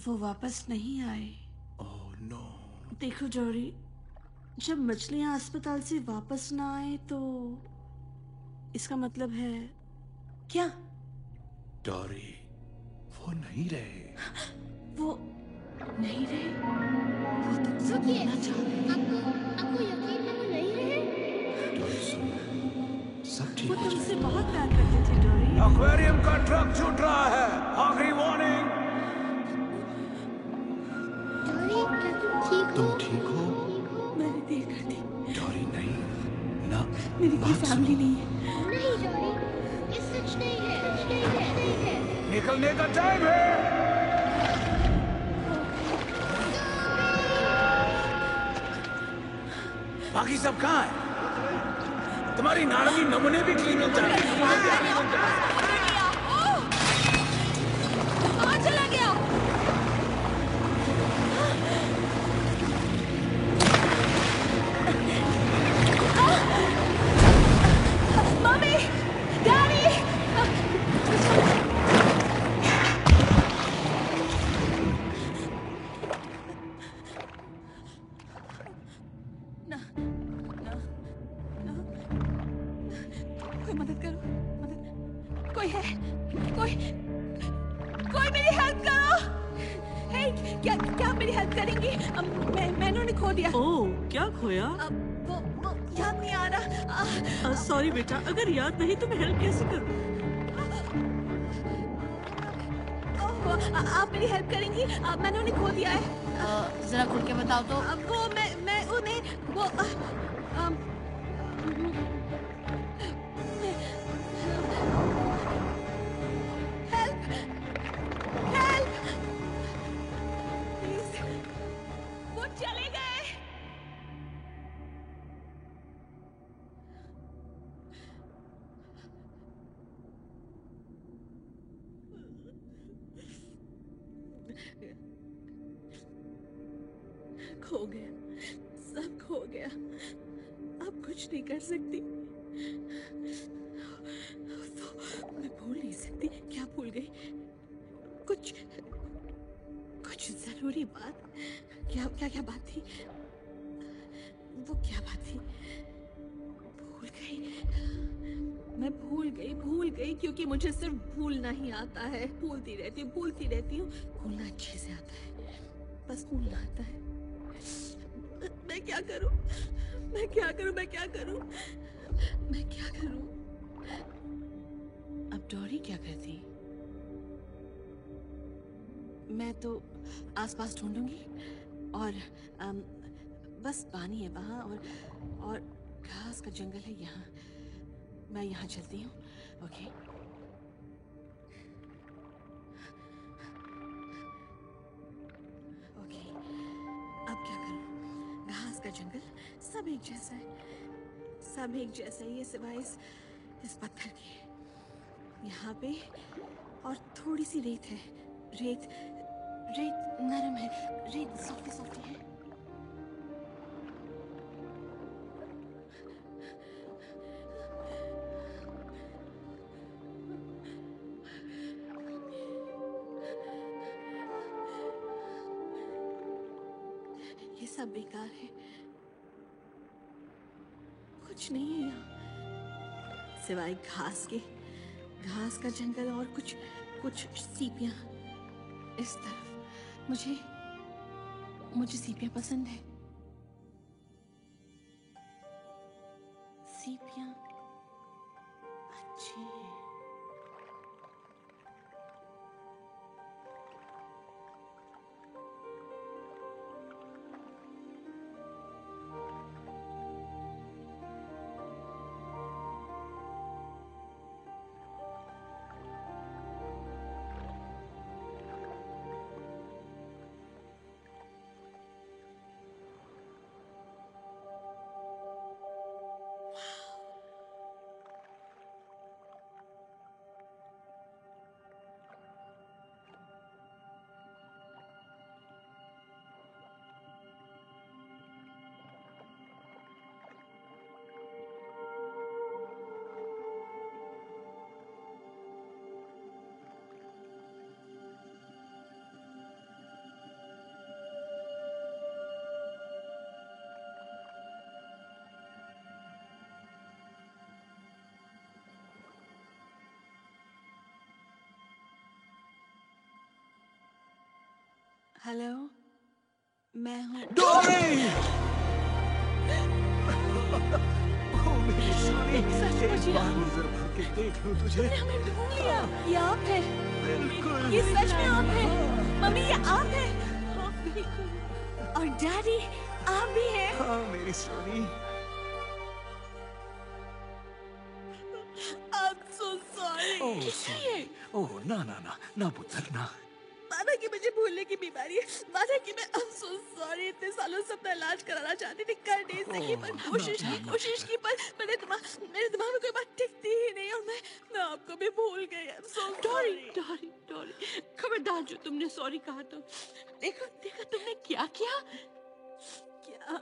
वो वापस नहीं आए। Oh, no. देखो जॉरी जब मछलियाँ अस्पताल से वापस ना आए तो इसका मतलब है क्या? डॉरी वो नहीं रहे। वो नहीं रहे? वो तुमसे रुकिए मिलना चाह रहे आपको आपको यकीन है वो नहीं रहे? डॉरी सुन। सब ठीक वो हो तुमसे जाएगा। बहुत प्यार करते थे डोरी। एक्वेरियम का ट्रक छूट रहा है। आखिरी वार्निंग डोरी क्या तुम ठीक हो? तुम ठीक हो? मैंने दिल कर दी डॉरी नहीं ना मेरी कोई फैमिली नहीं है। नहीं डोरी ये सच नहीं है। सच नहीं है नहीं है निकलने का टाइम है। बाकी सब कहाँ है? तुम्हारी नारंगी नमूने भी क्लीन हो जाए तो मैं हेल्प कैसे करूँ? आप मेरी हेल्प करेंगी? मैंने उन्हें खो दिया है। जरा खुल के बताओ तो। अब नहीं कर सकती। वो मैं भूल नहीं सकती। क्या भूल गई? कुछ कुछ ज़रूरी बात। क्या क्या क्या बात थी? वो क्या बात थी? भूल गई। मैं भूल गई भूल गई, क्योंकि मुझे सिर्फ़ भूलना ही आता है। भूलती रहती हूँ, भूलती रहती हूँ। भूलना अच्छे से आता है। बस भूलना आता है। मैं क्या करूँ? मैं क्या करूँ मैं क्या करूँ? मैं क्या करूँ? अब डोरी क्या करती? मैं तो आसपास ढूंढूँगी और अम, बस पानी है वहाँ और और घास का जंगल है यहाँ। मैं यहाँ चलती हूँ ओके? ओके अब क्या करूँ? घास का जंगल? सब एक जैसा है। सब एक जैसा ही है सिवाय इस इस पत्थर के। यहाँ पे और थोड़ी सी रेत है। रेत रेत नरम है। रेत सॉफ्टी सॉफ्टी है। घास के। घास का जंगल और कुछ कुछ सीपियाँ। इस तरफ़ मुझे मुझे सीपियाँ पसंद है। सीपियाँ तुझे मैं हूँ ये आप है। बिल्कुल। ये सच में आप है। मम्मी ये आप है। हाँ, और डैडी आप भी हैं। हाँ मेरी सोनी। I'm so sorry भूलने की बीमारी है। माना कि मैं I'm so sorry इतने सालों से अपना इलाज कराना चाहती थी कर नहीं सकी पर कोशिश की कोशिश की पर मेरे दिमाग मेरे दिमाग में कोई बात टिकती ही नहीं और मैं मैं आपको भी भूल गई। I'm so Dory sorry Dory Dory खबरदार जो तुमने सॉरी कहा तो देखो देखो तुमने क्या किया? क्या?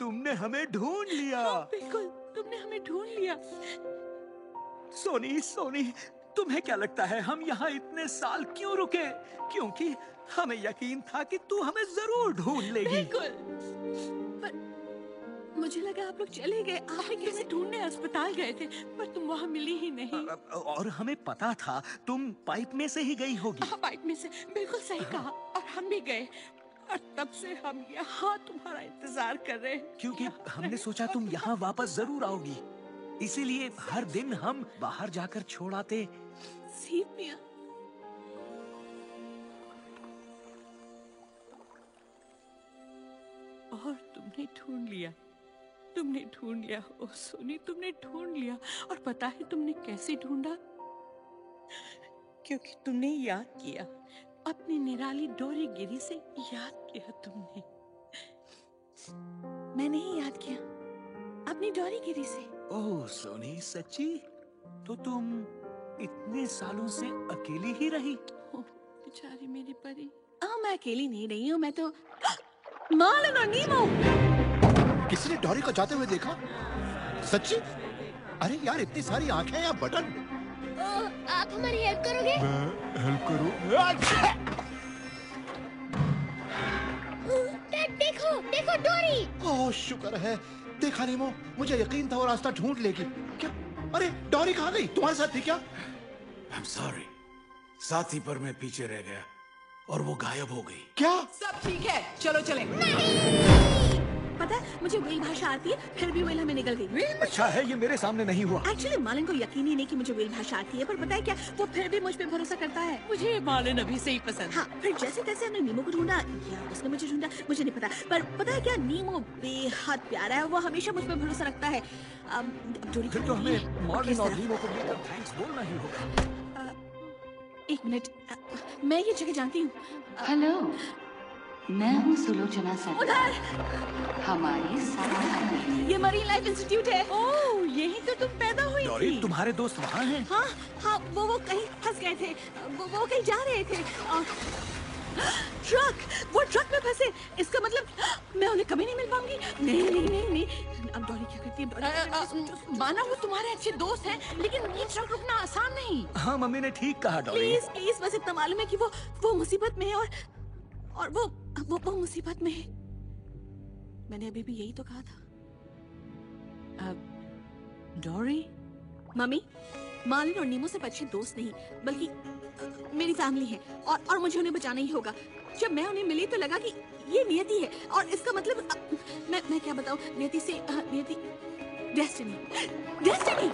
तुमने हमें ढूंढ लिया। बिल्कुल तुमने हमें ढूंढ लिया। सोनी सोनी तुम्हें क्या लगता है हम यहाँ इतने साल क्यों रुके? क्योंकि हमें यकीन था कि तू हमें ज़रूर ढूंढ लेगी। बिल्कुल। पर मुझे लगा आप लोग चले गए। आप कैसे ढूँढने अस्पताल गए थे पर तुम वहाँ मिली ही नहीं। और हमें पता था तुम पाइप में से ही गई होगी। हाँ बाइक में से। बिल्कुल सही कहा। और हम भी गए। और तब से हम यहाँ तुम्हारा इंतज़ार कर रहे हैं। क्योंकि हमने सोचा तुम यहाँ वापस ज़रूर आओगी। इसीलिए हर दिन हम बाहर जाकर छोड़ आते और तुमने ढूंढ लिया। तुमने ढूंढ लिया। ओ, सोनी, तुमने ढूंढ लिया। और पता है तुमने कैसे ढूंढा? क्योंकि तुमने याद किया। अपनी निराली डोरी गिरी से याद किया तुमने। मैंने ही याद किया। अपनी डोरी गिरी से। ओह सोनी सच्ची? तो तुम इतने सालों से अकेली ही रही? बेचारी मेरी परी। हाँ मैं अकेली नहीं रही हूँ मैं तो मालन और नीमो किसी ने डॉरी को जाते हुए देखा? सच्ची? अरे यार इतनी सारी आँखें या बटन? ओ, आप हमारी हेल्प करोगे? मैं हेल्प करूँ? देखो देखो डोरी। ओह शुक्र है। देखा नहीं मो मुझे यकीन था वो रास्ता ढूंढ लेगी। क्या? अरे डॉरी कहा गई? तुम्हारे साथ थी क्या? आई एम सॉरी साथी पर मैं पीछे रह गया और वो गायब हो गई। क्या? सब ठीक है। चलो चले। पता है मुझे वेल भाषा आती है फिर भी वेल हमें निकल गई। अच्छा है ये मेरे सामने नहीं हुआ। एक्चुअली मालिन को यकीन ही नहीं कि मुझे वेल भाषा आती है पर पता है क्या वो फिर भी मुझ पे भरोसा करता है। मुझे मालिन अभी से ही पसंद। हाँ फिर जैसे तैसे हमने नीमो को ढूंढा या उसने मुझे ढूंढा मुझे नहीं पता। पर पता है क्या नीमो बेहद प्यारा है वो हमेशा मुझ पे भरोसा रखता है। फिर तो हमें मार्लिन और नीमो को मिलकर थैंक्स बोलना ही होगा। एक मिनट मैं ये जगह जानती हूँ। हेलो मैं हूँ सुलोचना सर। उधर। हमारी सलाह ये मरीन लाइफ इंस्टीट्यूट है। ओह यही तो तुम पैदा हुई डॉरी थी तुम्हारे दोस्त वहाँ हैं। हाँ हाँ वो वो कहीं फंस गए थे। वो वो कहीं जा रहे थे। और ट्रक वो ट्रक में फंसे। इसका मतलब मैं उन्हें कभी नहीं मिल पाऊँगी। नहीं नहीं नहीं नहीं। अब डॉली क्या करती है? डॉली माना वो तुम्हारे अच्छे दोस्त हैं लेकिन ये ट्रक रुकना आसान नहीं। हाँ मम्मी ने ठीक कहा डॉरी। प्लीज़ प्लीज़ बस इतना मालूम है कि वो वो मुसीबत में है और और वो वो वो मुसीबत में है। मैंने अभी भी यही तो कहा था। अब डॉरी? मम्मी मालिन और नीमो से अच्छे दोस्त नहीं बल्कि अ, मेरी फैमिली है और और मुझे उन्हें बचाना ही होगा। जब मैं उन्हें मिली तो लगा कि ये नियति है और इसका मतलब अ, मैं मैं क्या बताऊँ? नियति से अ, नियति डेस्टिनी। डेस्टिनी!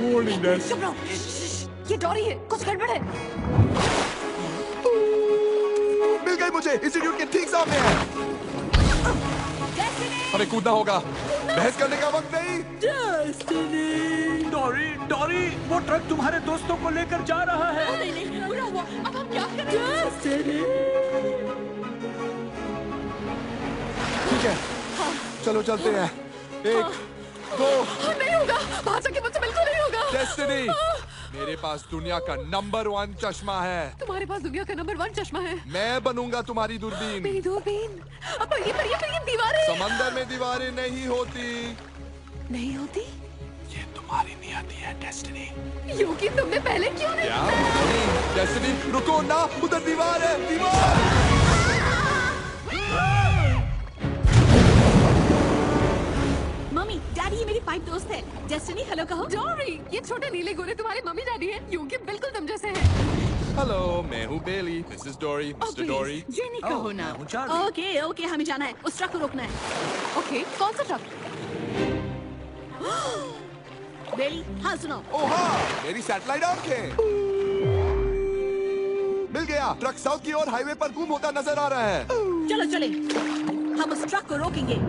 मॉर्निंग डैड चुप रहो। ये डॉरी है कुछ गड़बड़ है। मिल गई मुझे इंस्टीट्यूट के ठीक सामने है। हमें कूदना होगा। बहस करने का वक्त नहीं। डॉरी डॉरी वो ट्रक तुम्हारे दोस्तों को लेकर जा रहा है। नहीं नहीं बुरा हुआ। अब हम क्या ठीक है। चलो चलते हैं। एक दो। नहीं होगा। मुझसे बिल्कुल नहीं होगा। डेस्टिनी मेरे पास दुनिया का नंबर वन चश्मा है। तुम्हारे पास दुनिया का नंबर वन चश्मा है। मैं बनूँगा तुम्हारी दूरबीन। मेरी दूरबीन? अब पर ये पर ये पर ये दीवारें। समंदर में दीवारें नहीं होती। नहीं होती? ये तुम्हारी नियति है डेस्टिनी। यूँ कि तुमने पहले क्यों नहीं क्या? डेस्टिनी रुको ना उधर दीवार है दीवार। डैडी ये मेरी पाइप दोस्त है। डेस्टिनी हेलो कहो। डॉरी ये छोटे नीले गोरे तुम्हारी मम्मी डैडी है यूँ कि बिल्कुल तुम जैसे हैं। हेलो मैं हूँ बेली मिसेस डोरी मिस्टर डोरी ये नहीं कहो ना। ओके ओके हमें जाना है। उस ट्रक को रोकना है। ओके कौन सा ट्रक बेली हाँ सुनो। ओहा मेरी सैटेलाइट आँखें मिल गया। ट्रक साउथ की ओर हाईवे पर गुम होता नज़र आ रहा है। चलो चले। हम उस ट्रक को रोकेंगे।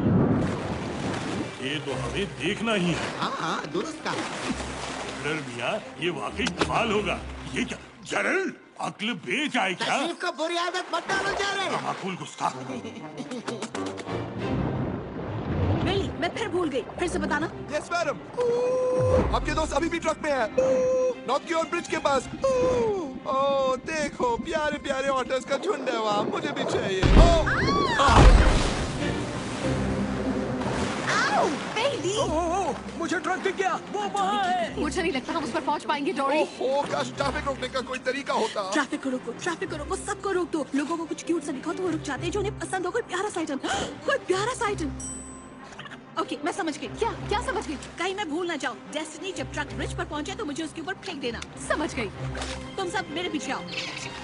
ये तो हमें देखना ही है। हाँ हाँ दुरुस्त का। जनरल मियाँ ये वाकई कमाल होगा। ये क्या जनरल अक्ल बेच आए क्या? को बुरी आदत मत डालो जा रहे माकूल गुस्ताख बेली मैं फिर भूल गई। फिर से बताना। यस मैडम आपके दोस्त अभी भी ट्रक में है। नॉर्थ की ओर ब्रिज के पास। ओ देखो प्यारे प्यारे ऑटर्स का झुंड है वहाँ। मुझे भी चाहिए। ओ, बेली मुझे ट्रक दिख गया। वो वहाँ है। मुझे नहीं लगता हम उस पर पहुँच पाएँगे डॉरी। ओह काश ट्रैफ़िक रोकने का कोई तरीका होता। ट्रैफ़िक को रोको ट्रैफ़िक को रोको सबको रोक दो। लोगों को कुछ क्यूट सा दिखाओ तो वो रुक जाते हैं जो उन्हें पसंद हो। कोई प्यारा साइटम कोई प्यारा सा आइटम ओके मैं समझ गई। क्या क्या समझ गई? कहीं मैं भूल ना जाऊँ। डेस्टिनी जब ट्रक ब्रिज पर पहुँचे तो मुझे उसके ऊपर फेंक देना। समझ गई। तुम सब मेरे पीछे आओ।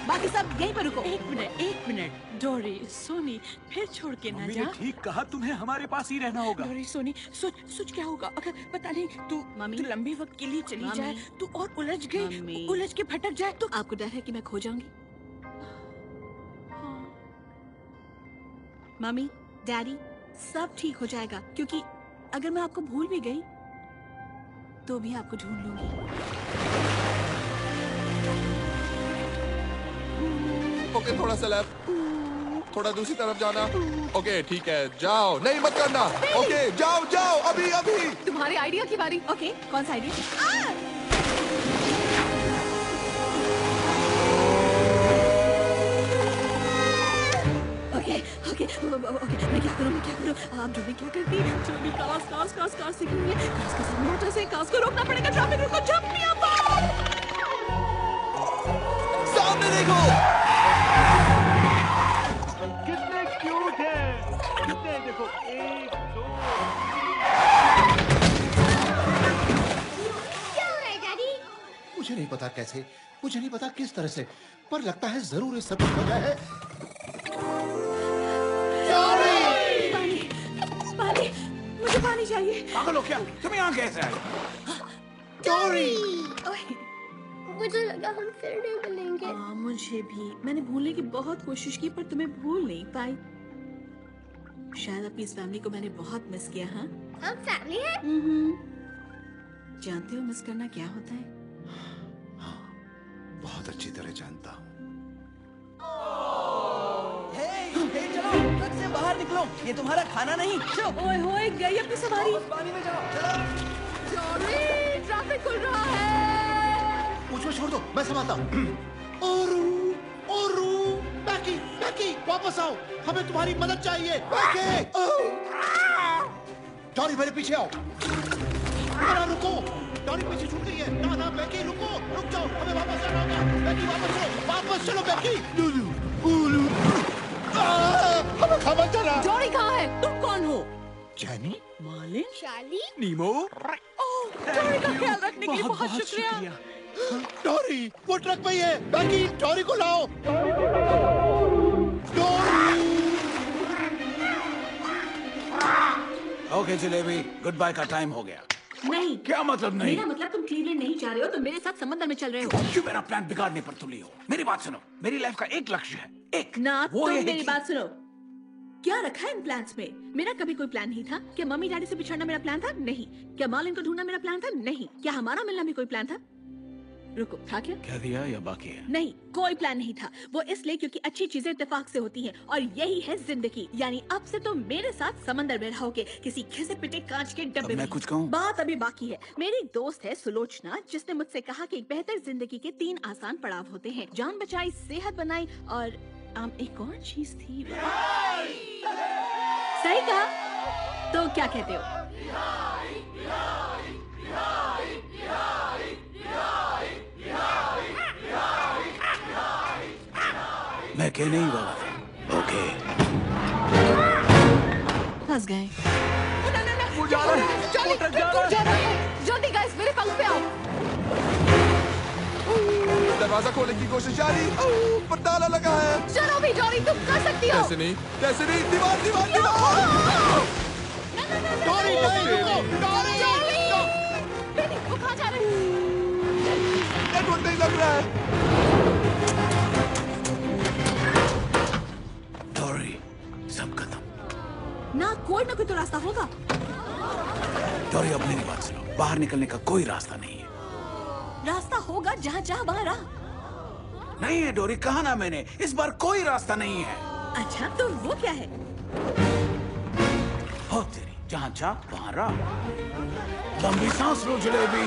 बाकी सब यहीं पर रुको। एक मिनट एक मिनट। डोरी सोनी फिर छोड़ के ना जा। ठीक कहा तुम्हें हमारे पास ही रहना होगा। डोरी सोनी सोच सोच क्या होगा? अगर पता नहीं तू मम्मी। लंबे वक्त के लिए चली जाए तू और उलझ। गई उलझ के भटक जाए तो आपको डर है कि मैं खो जाऊँगी? मम्मी डैडी सब ठीक हो जाएगा क्योंकि अगर मैं आपको भूल भी गई तो भी आपको ढूंढ लूँगी। ओके थोड़ा सा लेफ़्ट थोड़ा दूसरी तरफ़ जाना। ओके ठीक है जाओ नहीं मत करना। ओके जाओ जाओ अभी अभी। तुम्हारी आइडिया की बारी। ओके कौन सा आइडिया मुझे नहीं पता कैसे, मुझे नहीं पता किस तरह से, पर लगता है ज़रूर इस सब कुछ है। पागल हो क्या? तुम यहाँ कैसे आए? डोरी मुझे लगा हम फिर नहीं मिलेंगे। हाँ मुझे भी। मैंने भूलने की बहुत कोशिश की पर तुम्हें भूल नहीं पाई। शायद अपनी इस फैमिली को मैंने बहुत मिस किया हाँ? हम फैमिली है? जानते हो मिस करना क्या होता है? बहुत अच्छी तरह जानता हूँ। हे, हे, ट्रक से बाहर निकलो। ये तुम्हारा खाना नहीं। चलो। ओए गई अपनी सवारी। पानी में जाओ। ट्रैफ़िक खुल रहा है। मुझ छोड़ दो। मैं संभालता हूँ। ओरू ओरू बैकी बैकी वापस आओ। हमें तुम्हारी मदद चाहिए। बैकी डॉरी मेरे पीछे आओ। जरा रुको। डॉरी पीछे छूट गई है। ना ना बैकी रुको। रुक जाओ। हमें वापस जाना होगा। बैकी वापस चलो। वापस चलो बैकी हमें खबर चला जॉनी कहाँ है तुम कौन हो जैनी मालिन शाली नीमो जॉनी का ख्याल रखने के लिए बहुत शुक्रिया डॉरी वो ट्रक ही है बैकी डॉरी को लाओ Dory okay jalebi goodbye का टाइम हो गया नहीं। क्या मतलब नहीं? मेरा मतलब तुम क्लीवलैंड नहीं जा रहे हो तुम मेरे साथ समंदर में चल रहे हो। क्यों मेरा प्लान बिगाड़ने पर तुली हो? मेरी बात सुनो मेरी लाइफ का एक लक्ष्य है एक ना वो तुम मेरी बात सुनो। क्या रखा है इन प्लान्स में? मेरा कभी कोई प्लान नहीं था। क्या मम्मी डैडी से बिछड़ना मेरा प्लान था? नहीं। क्या मालिन को ढूंढना मेरा प्लान था? नहीं। क्या हमारा मिलना भी कोई प्लान था? रुको था क्या? क्या दिया या बाकी है? नहीं कोई प्लान नहीं था। वो इसलिए क्योंकि अच्छी चीज़ें इतफाक से होती हैं और यही है ज़िंदगी। यानी अब से तुम मेरे साथ समंदर में रहोगे किसी घिसे पिटे कांच के डब्बे मैं में। कुछ कहूँ? बात अभी बाकी है। मेरी एक दोस्त है सुलोचना जिसने मुझसे कहा की बेहतर ज़िंदगी के तीन आसान पड़ाव होते हैं। जान बचाई सेहत बनाई और आम, एक और चीज़ थी। सही कहा? तो क्या कहते हो? मैं कहने ही वाला था ओके। फंस गए। वो जा रहा है। वो ट्रक जा रहा है। जल्दी गाइस मेरे पंख पे आओ। दरवाज़ा खोलने की कोशिश जारी। पर ताला लगा है। चलो भी जॉनी तुम कर सकती हो। कैसे नहीं? कैसे नहीं? दीवार दीवार दीवार। डॉरी नहीं रुको। डॉरी नेटवर्क नहीं लग रहा है। डॉरी सब खत्म। ना कोई ना कोई तो रास्ता होगा। डॉरी अब मेरी बात सुनो। बाहर निकलने का कोई रास्ता नहीं है। रास्ता होगा जहाँ जहाँ वहाँ रहा। नहीं है डोरी कहा ना मैंने? इस बार कोई रास्ता नहीं है। अच्छा तो वो क्या है? हो तेरी जहाँ चाह वहाँ रहा। लंबी सांस लो जलेबी।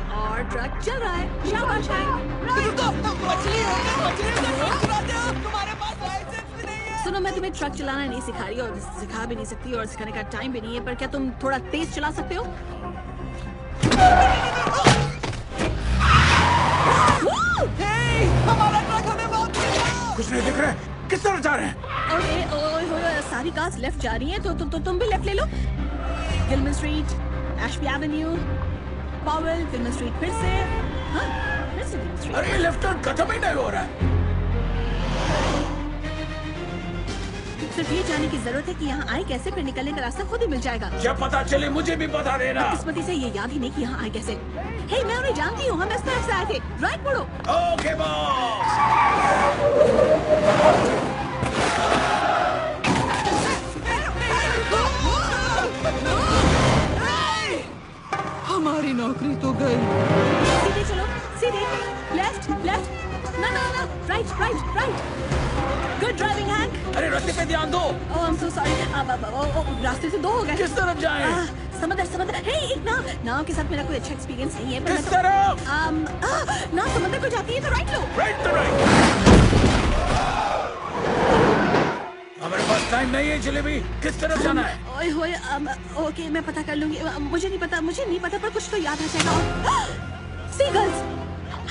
और ट्रक चल रहा है। शाबाश हैंक रुको मछली है मछली को ट्रक चलाते तुम्हारे पास लाइसेंस नहीं सुनो मैं तुम्हें ट्रक चलाना नहीं सिखा रही और सिखा भी नहीं सकती और सिखाने का टाइम भी नहीं है पर क्या तुम थोड़ा तेज चला सकते हो? हे, कुछ नहीं दिख रहा है। किस तरफ़ जा रहे हैं? ओए ओए ओए सारी कार्स लेफ़्ट जा रही हैं तो, तो, तो तुम भी लेफ़्ट ले लो। Gilman street Ashby avenue Powell Gilman street फिर से। हाँ फिर से गिलमन स्ट्रीट अरे लेफ़्ट टर्न खत्म ही नहीं हो रहा है। सिर्फ़ ये जाने की ज़रूरत है कि यहाँ आए कैसे फिर निकलने का रास्ता खुद ही मिल जाएगा। जब पता चले मुझे भी बता देना। किस्मती से ये याद ही नहीं कि यहाँ आए कैसे। हे मैं उन्हें जानती हूँ हम इस तरफ़ से आए थे। राइट मुड़ो ओके बॉस हमारी नौकरी तो गई। सीधे चलो सीधे। लेफ़्ट लेफ़्ट ना ना ना right right right good driving hang अरे रास्ते पे ध्यान दो। ओह आई एम सो सॉरी अब अब रास्ते से दो हो गए। किस तरफ़ जाएँ? आ, समंदर समंदर। हे एक नाव। नाव के साथ मेरा कोई अच्छा एक्सपीरियंस नहीं है पर किस तो- तरफ़? अम, आ, नाव समंदर को जाती है तो राइट लो। राइट तो राइट हमारे पास टाइम नहीं है जलेबी। किस तरफ़ जाना है? ओए होए ओके मैं पता कर लूँगी। मुझे नहीं पता मुझे नहीं पता पर कुछ तो याद आ जाएगा। सीगल्स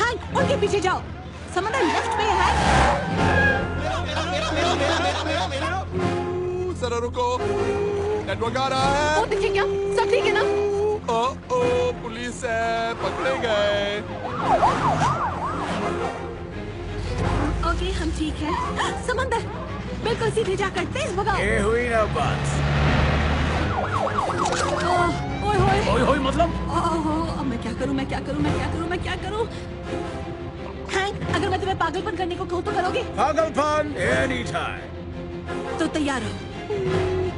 हैंक उनके पीछे जाओ। समंदर लेफ़्ट में है। जरा रुको। नेटवर्क आ रहा है। वो देखिए क्या? सब ठीक है ना? ओ ओ पुलिस है पकड़े गए। ओके हम ठीक है। समंदर बिल्कुल सीधे जाकर तेज भगाओ ये हुई ना बात। ओए होए। ओए होए मतलब? ओह, ओह, अब मैं क्या करूँ मैं क्या करूँ मैं क्या करूँ मैं क्या करूँ? हैंक अगर मैं तुम्हें पागलपन करने को कहूँ तो करोगे? पागलपन एनी टाइम तो तैयार हो।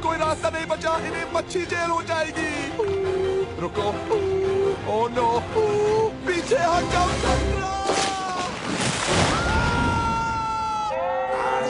कोई रास्ता नहीं बचा इन्हें मच्छी जेल हो जाएगी। रुको। ओ नो पीछे हट जाओ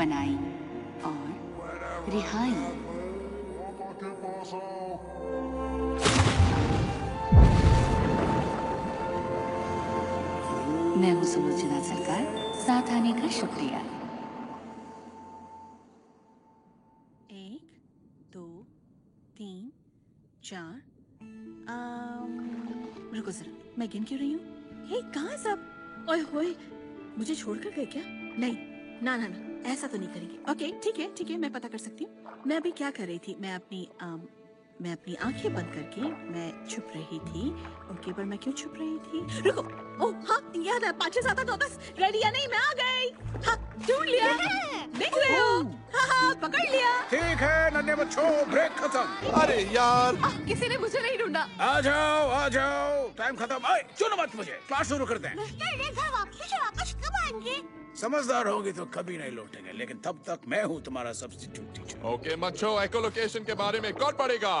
बनाई और रिहाई। मैं हूँ सुलोचना सरकार। साथ आने का शुक्रिया। एक दो तीन चार अम, रुको जरा मैं गिन क्यों रही हे कहाँ सब? ओए होए मुझे छोड़कर गए क्या? नहीं ना ना ना। ऐसा तो नहीं करेंगे। ओके ठीक है ठीक है मैं पता कर सकती हूँ। मैं अभी क्या कर रही थी? मैं अपनी अम, मैं अपनी आँखें बंद करके मैं छुप रही थी। ओके पर मैं क्यों छुप रही थी? रुको। ओ हाँ याद है पाँच सात आठ दस। रेडी या नहीं मैं आ गई। हाँ ढूंढ लिया। देख रहे हो। हाँ हाँ पकड़ लिया। ठीक है नन्हे बच्चों ब्रेक खत्म। अरे यार। आ, किसी ने मुझे नहीं ढूंढा। आ जाओ आ जाओ। टाइम खत्म। आए चलो मत मुझे। क्लास शुरू करते हैं। वापस वापस कब आएँगे? समझदार होगी तो कभी नहीं लौटेंगे लेकिन तब तक मैं हूँ तुम्हारा सब्स्टिट्यूट टीचर ओके मच्छो एको लोकेशन के बारे में कौन पढ़ेगा?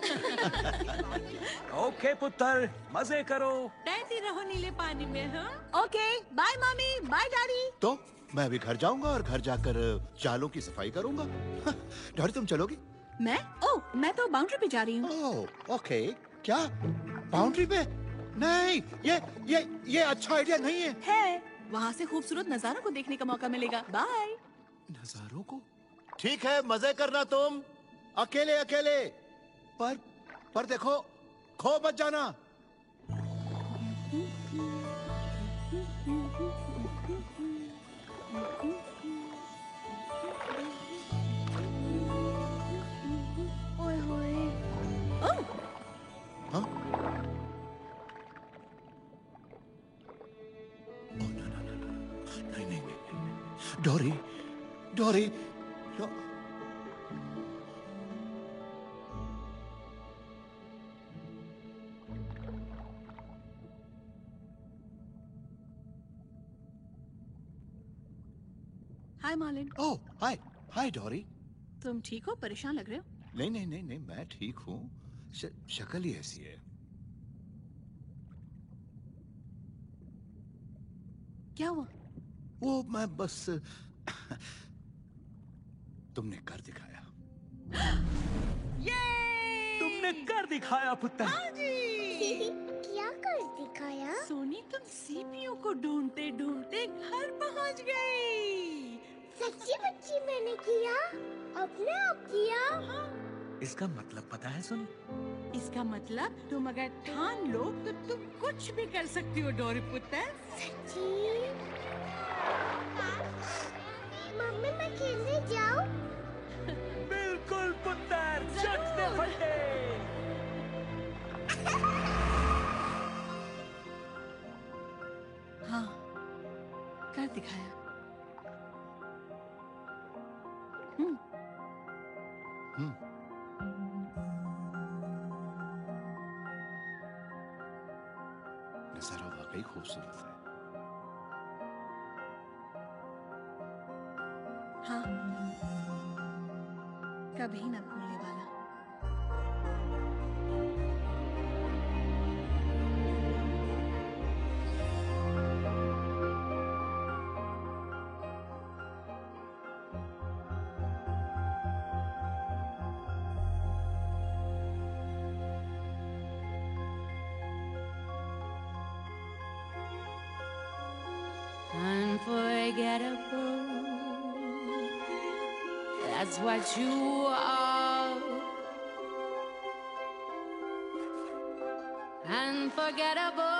ओके पुत्र मज़े करो। तैरती रहो नीले पानी में हाँ? Okay bye mummy bye daddy तो मैं अभी घर जाऊँगा और घर जाकर चालों की सफ़ाई करूँगा। डॉरी तुम चलोगी? मैं? ओ मैं तो बाउंड्री पे जा रही हूँ। ओह ओके क्या? बाउंड्री पे? नहीं ये ये ये अच्छा आइडिया नहीं है। है। वहाँ से खूबसूरत नजारों को देखने का मौका मिलेगा। बाय नजारों को? ठीक है, मज़े करना तुम। अकेले अकेले। पर पर देखो, खो बच जाना। डोरी डोरी डो- हाय मालिन ओह हाय हाय डोरी। तुम ठीक हो? परेशान लग रहे हो? नहीं नहीं नहीं नहीं मैं ठीक हूँ। शक्ल ही ऐसी है। क्या हुआ? वो मैं बस तुमने कर दिखाया। ये तुमने कर दिखाया पुत्र। क्या कर दिखाया? सोनी तुम सीपीयू को ढूंढते ढूंढते घर पहुँच गई। सच्ची बच्ची मैंने किया अपने आप किया। हाँ। इसका मतलब पता है सुन? इसका मतलब तुम अगर ठान लो तो तुम कुछ भी कर सकती हो डोरी पुत्र। सच्ची? मम्मी मैं खेलने जाऊँ? बिल्कुल फटे। हाँ, कर दिखाया। हम्म। हम्म। नज़ारा वाकई खूबसूरत है Rabbeinu That's what you are. Unforgettable.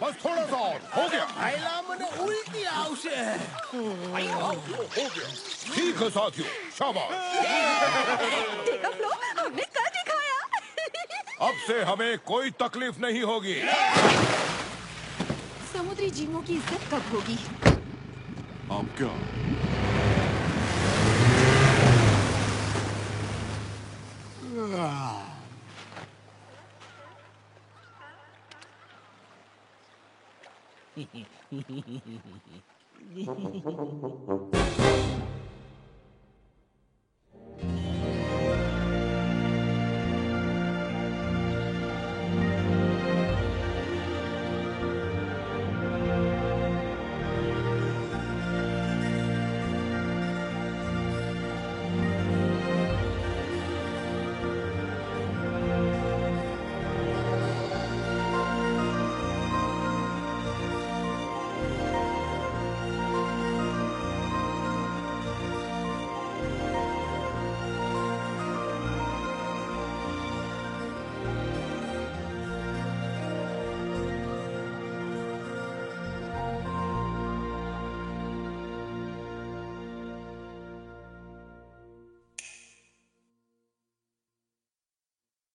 बस थोड़ा सा और ठीक है साथियों शाबाश फ्लो हमने कर दिखाया अब से हमें कोई तकलीफ़ नहीं होगी समुद्री जीवों की इज़्ज़त कब होगी? God. Ah.